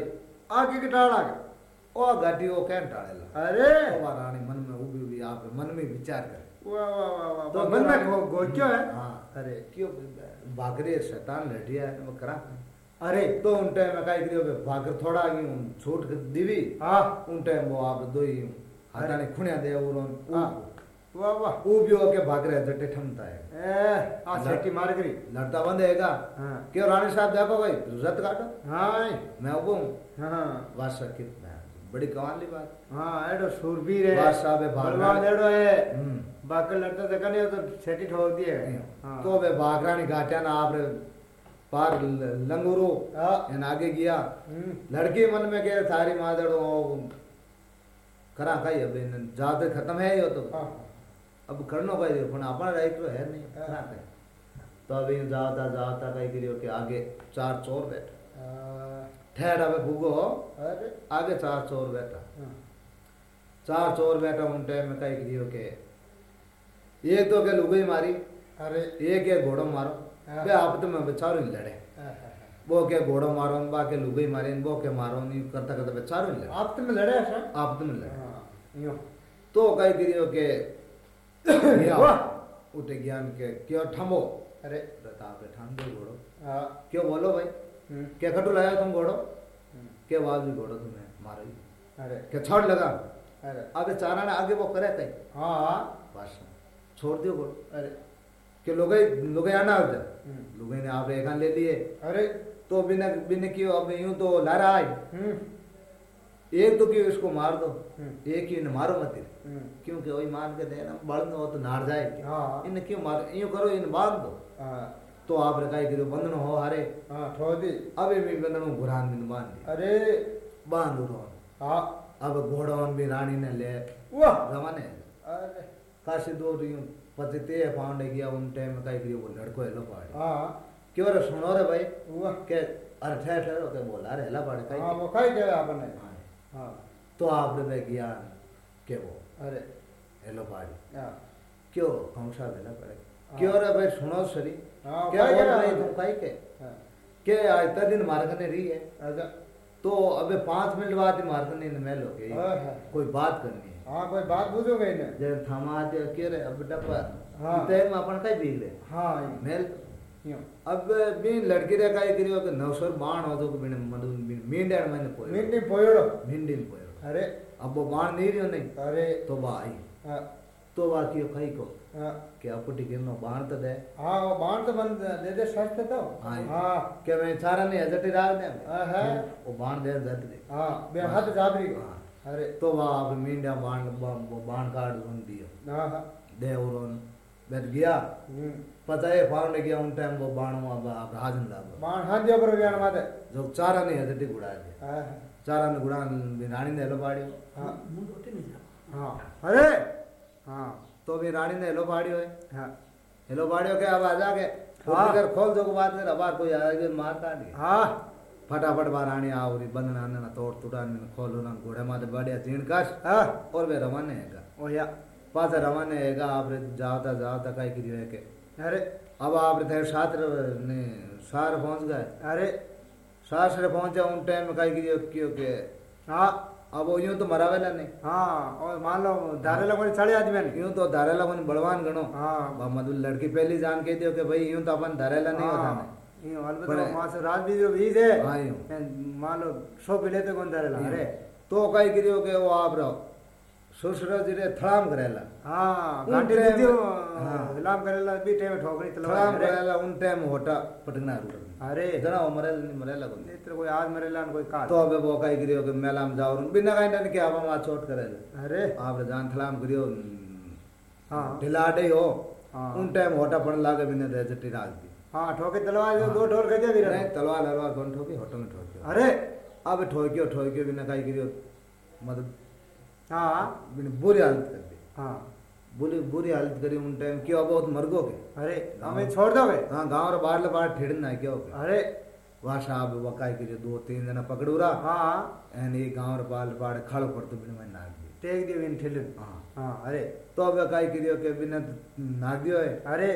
Speaker 1: आगे के टाड़ आ गया
Speaker 2: ओ घाटी वो कैन टाड़ेला
Speaker 1: अरे!
Speaker 2: ओ रानी मन में उभी उभी आप मन में विचार करे।
Speaker 1: वाह वाह वाह वाह
Speaker 2: तो
Speaker 1: मन में गो क्यों है।
Speaker 2: हाँ।
Speaker 1: अरे
Speaker 2: क्यों? भागरे शैतान लड़िया है वो करा
Speaker 1: अरे
Speaker 2: तो उन टाइम में काई करियो के भागर थोड़ा आगे उन छूट के दीवी।
Speaker 1: हाँ।
Speaker 2: उन टाइम वो आप दो ही हाथाने खुणिया दे और
Speaker 1: हाँ। वाह वाह।
Speaker 2: ऊ भी होके भाग रहे जट्टे ठमता है।
Speaker 1: ए आ सेटी मार करी।
Speaker 2: लड़ता बंद हैगा
Speaker 1: हाँ।
Speaker 2: क्यों रानी साहब देखो भाई रत काटो।
Speaker 1: हाँ।
Speaker 2: मैं उबो हूँ।
Speaker 1: हाँ।
Speaker 2: बादशाह की मैं बड़ी कमाल की बात।
Speaker 1: हाँ एडो सूरबीर है।
Speaker 2: बादशाह बे
Speaker 1: बलवान एडो है। बाकर लड़ता तो कने तो सेटी ठोक दिए हाँ।
Speaker 2: तो भागरानी घाटिया ना आप पार लंगूरो
Speaker 1: हाँ।
Speaker 2: आगे गया।
Speaker 1: हम्म,
Speaker 2: लड़की मन में कह थारी मादड़ ओ करा कई अब जाते खत्म है यो तो। अब करनो दियो पण अपन राइट तो है नहीं। करा तो अभी जाता जाता कई करियो के आगे चार चोर बैठे। ठहर अबे भूगो
Speaker 1: अरे
Speaker 2: आगे चार चोर बैठा।
Speaker 1: हाँ,
Speaker 2: चार चोर बैठा उन टाइम में कई करियो के एक तो के लुगई मारी।
Speaker 1: अरे।
Speaker 2: एक के घोड़ो मारो।
Speaker 1: हाँ।
Speaker 2: बे आप तो मैं बेचारो ही लड़े।
Speaker 1: हाँ, हाँ।
Speaker 2: वो के घोड़ो मारो बा के लुगई मारे वो के मारो नहीं करता करता बेचारो ही लड़े।
Speaker 1: आप तो में लड़े
Speaker 2: आप तो में लड़े। तो कई करियो के उठे ज्ञान के क्यों ठमो
Speaker 1: अरे।
Speaker 2: प्रताप ठाम दो घोड़ो।
Speaker 1: हाँ।
Speaker 2: क्यों बोलो भाई? क्या खटू लाया तुम घोड़ो?
Speaker 1: हम्म,
Speaker 2: के आवाज़ भी घोड़ो तुम्हें? मारो ही।
Speaker 1: अरे।
Speaker 2: क्या छड़ लगा?
Speaker 1: अरे।
Speaker 2: आगे चारा ने आगे वो करे कहीं।
Speaker 1: हाँ। हाँ
Speaker 2: बस। छोड़ दियो घोड़ो।
Speaker 1: अरे।
Speaker 2: कि लोग लोग आना हो जाए
Speaker 1: हम्म,
Speaker 2: लोग ने आप एक ले लिए।
Speaker 1: अरे।
Speaker 2: तो बिना बिना क्यों अब यूँ तो लारा आए।
Speaker 1: हम्म,
Speaker 2: एक तो क्यों इसको मार दो।
Speaker 1: हम्म,
Speaker 2: एक ही ने मारो मत ही।
Speaker 1: हम्म,
Speaker 2: क्योंकि वही मान के देना बड़ हो तो नार जाए।
Speaker 1: हाँ।
Speaker 2: इन्हें क्यों मार? यूँ करो इन बाँध दो।
Speaker 1: हाँ।
Speaker 2: तो आप रकाई करो बंधन हो हारे।
Speaker 1: हाँ ठो दी।
Speaker 2: अब भी बंधन गुरान दिन बाँध
Speaker 1: अरे।
Speaker 2: बाँध उरो
Speaker 1: हाँ।
Speaker 2: अब घोड़ोन भी रानी ने ले
Speaker 1: वाह।
Speaker 2: रवाने
Speaker 1: अरे।
Speaker 2: काशी दो यूँ पति ते पाउंड गया उन टाइम काई करियो वो लड़को हेलो पाड़ी।
Speaker 1: हाँ।
Speaker 2: क्यों रे सुनो रे भाई?
Speaker 1: वाह।
Speaker 2: के अरे ठहर ठहर होते बोला रे हेला पाड़ी
Speaker 1: हाँ
Speaker 2: काई
Speaker 1: वो खाई गया आपने।
Speaker 2: हाँ।
Speaker 1: हाँ।
Speaker 2: तो आपने में ज्ञान के वो?
Speaker 1: अरे।
Speaker 2: हेलो पाड़ी।
Speaker 1: हाँ।
Speaker 2: क्यों? कौन सा हेला पड़े?
Speaker 1: हाँ।
Speaker 2: क्यों रे भाई सुनो सरी।
Speaker 1: हाँ
Speaker 2: क्या बोल रही तुम काई के
Speaker 1: हाँ,
Speaker 2: के इतना दिन मारकने रही है? तो अबे पाँच मिनट बाद ही मारकने ने मेल हो गई।
Speaker 1: हाँ, हाँ।
Speaker 2: कोई बात करनी है।
Speaker 1: हाँ कोई बात बुझोगे इन्हें
Speaker 2: जब थमा दे के रे अब डब्बा।
Speaker 1: हाँ।
Speaker 2: ते में अपन काई बिगड़े
Speaker 1: हाँ।
Speaker 2: मेल। अब बीन लड़की रे काई करियो के नवसर बाण हो तो बिन मधु बिन मींडे मैंने पोयो
Speaker 1: मीठी पोयोड़ो
Speaker 2: मींडिन पोयो
Speaker 1: अरे।
Speaker 2: अब वो बाण नहीं रियो नहीं?
Speaker 1: अरे।
Speaker 2: तो
Speaker 1: हाँ।
Speaker 2: तो बा कियो खाई को के अपटी के बाण तो दे
Speaker 1: हाँ वो बाण तो बंद दे दे सच तो
Speaker 2: हाँ। के मैं चारा नहीं हजटी राग दे
Speaker 1: हाँ, है।
Speaker 2: वो बाण दे जट दे
Speaker 1: हाँ बे हाथ जाबरी
Speaker 2: हाँ।
Speaker 1: अरे
Speaker 2: तो वह आप मींडा बाण बाण काट उन दियो
Speaker 1: हाँ हाँ
Speaker 2: दे उरोन बैठ गया। पता है फाउंड गया उन टाइम वो बाण आप हाजन लागो
Speaker 1: बाण हाथ दिया पर ज्ञान माते
Speaker 2: जो चारा नहीं हजटी गुड़ा दे
Speaker 1: हाँ
Speaker 2: चारा ने गुड़ा रानी ने हेलो पाड़ियो
Speaker 1: हाँ हाँ अरे हाँ।
Speaker 2: तो भी रानी ने हेलो पाड़ियो है
Speaker 1: हाँ।
Speaker 2: हेलो पाड़ियो के अब आ जाके
Speaker 1: हाँ।
Speaker 2: कर खोल दो बात कर अब कोई आगे मार काट गया
Speaker 1: हाँ।
Speaker 2: फटाफट बार रानी आवरी बंधन आने ना तोड़ तुड़ा खोलो ना घोड़े माते बढ़िया चीन काश।
Speaker 1: हाँ।
Speaker 2: और वे रवाने हैगा
Speaker 1: ओ या।
Speaker 2: पास रवाने हैगा आप जाता जाता कई करियो है के?
Speaker 1: अरे।
Speaker 2: अब आप थे सात ने सार पहुँच गए।
Speaker 1: अरे।
Speaker 2: सास रे पहुँचे उन टाइम में कई करियो क्यों के?
Speaker 1: हाँ।
Speaker 2: अब वो यूँ तो मरावेला नहीं।
Speaker 1: हाँ और मान लो धारे लगवाने साढ़े आदमी ने।
Speaker 2: यूँ तो धारेला कोनी बलवान गणो।
Speaker 1: हाँ।
Speaker 2: मतलब लड़की पहली जान के दियो कि भाई यूँ तो अपन धारेला नहीं होता
Speaker 1: हाँ,
Speaker 2: नहीं
Speaker 1: से राज भी जो बीज है
Speaker 2: हाँ।
Speaker 1: मान लो सौ पिले तो कौन धारे अरे।
Speaker 2: तो कई करियो के वो आप रहो। ससुर जी रे थड़ाम करेला
Speaker 1: हाँ
Speaker 2: टाइम-
Speaker 1: दीदी
Speaker 2: हाँ।
Speaker 1: करेला भी टाइम ठोकरी तलवार अरे
Speaker 2: करेला उन टाइम होटा पटकना रूट
Speaker 1: अरे
Speaker 2: जना वो मरेला नहीं मरेला कोनी
Speaker 1: नेत्र कोई आज मरेला न कोई काल
Speaker 2: तो अबे वो कई करियो के मेला में जाओ बिना कहीं डन के आप वहाँ चोट करेला
Speaker 1: अरे
Speaker 2: आप जान थड़ाम करियो
Speaker 1: हाँ
Speaker 2: ढिलाडे हो
Speaker 1: हाँ।
Speaker 2: उन टाइम होटा पड़ लागे बिना दे जटी राज दी
Speaker 1: हाँ ठोके तलवार दो ढोल खजे भी
Speaker 2: नहीं तलवार अलवार कौन ठोकी होटो में ठोकियो
Speaker 1: अरे
Speaker 2: अब ठोकियो ठोकियो बिना कई करियो मतलब
Speaker 1: हाँ।
Speaker 2: बुरी हालत कर दी।
Speaker 1: हाँ।
Speaker 2: बुरी बुरी हालत करी उन टाइम क्यों? बहुत मरगो के
Speaker 1: अरे हमें छोड़ दोगे?
Speaker 2: हाँ गाँव रे बाहर ले बाहर ठेड़ना क्यों
Speaker 1: अरे।
Speaker 2: वहाँ साहब वकाई करियो दो तीन जना पकड़ू रहा
Speaker 1: हाँ।
Speaker 2: एन ये गाँव रे बाहर बाहर खड़ो तो बिना मैं नाग दी
Speaker 1: टेक दियो इन ठेले।
Speaker 2: हाँ।
Speaker 1: हाँ अरे।
Speaker 2: तो अब वकाई करियो के बिना नाग दियो है
Speaker 1: अरे।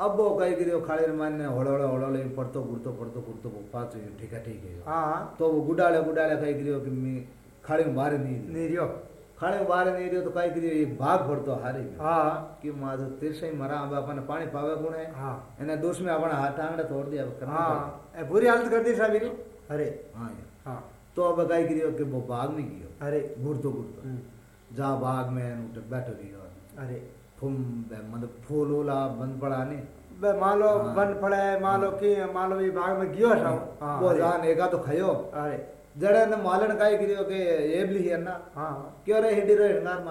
Speaker 2: अब वो कई करियो खाली माने होड़ोड़ो होड़ोड़ो पड़तो गुड़तो पड़तो गुड़तो पाँच ठीक है ठीक है।
Speaker 1: हाँ।
Speaker 2: तो वो गुडाले गुडाले कई करियो कि मैं खाली में बाहर नहीं नहीं रहियो तो कई करियो एक भाग पड़तो हारे में
Speaker 1: हाँ
Speaker 2: कि माँ तो तीर से ही मरा अब अपन पानी पावे गुण है
Speaker 1: हाँ
Speaker 2: એને દોષ में अपना हाथ आंगड़ा तोड़ दिया अब करना
Speaker 1: हाँ
Speaker 2: पड़ेगा।
Speaker 1: ए, बुरी हालत कर दी साहब इन्हें। अरे
Speaker 2: हाँ ये।
Speaker 1: हाँ
Speaker 2: तो अब कई करियो कि वो बाग में गियो
Speaker 1: अरे
Speaker 2: घुरतो घुरतो
Speaker 1: हम्म,
Speaker 2: जा बाग में उठे बैठो रहियो
Speaker 1: अरे
Speaker 2: फुम बे, मतलब फूल उला बंद पड़ा ने
Speaker 1: बे मान लो
Speaker 2: हाँ।
Speaker 1: बन पड़े मान लो कि मान लो ये बाग में गियो साहब हाँ
Speaker 2: वो
Speaker 1: अरे,
Speaker 2: जान एका तो खयो
Speaker 1: अरे
Speaker 2: जड़े ने मालन का एबली है ना।
Speaker 1: हाँ।
Speaker 2: क्यों रे हिडी रे हिंगार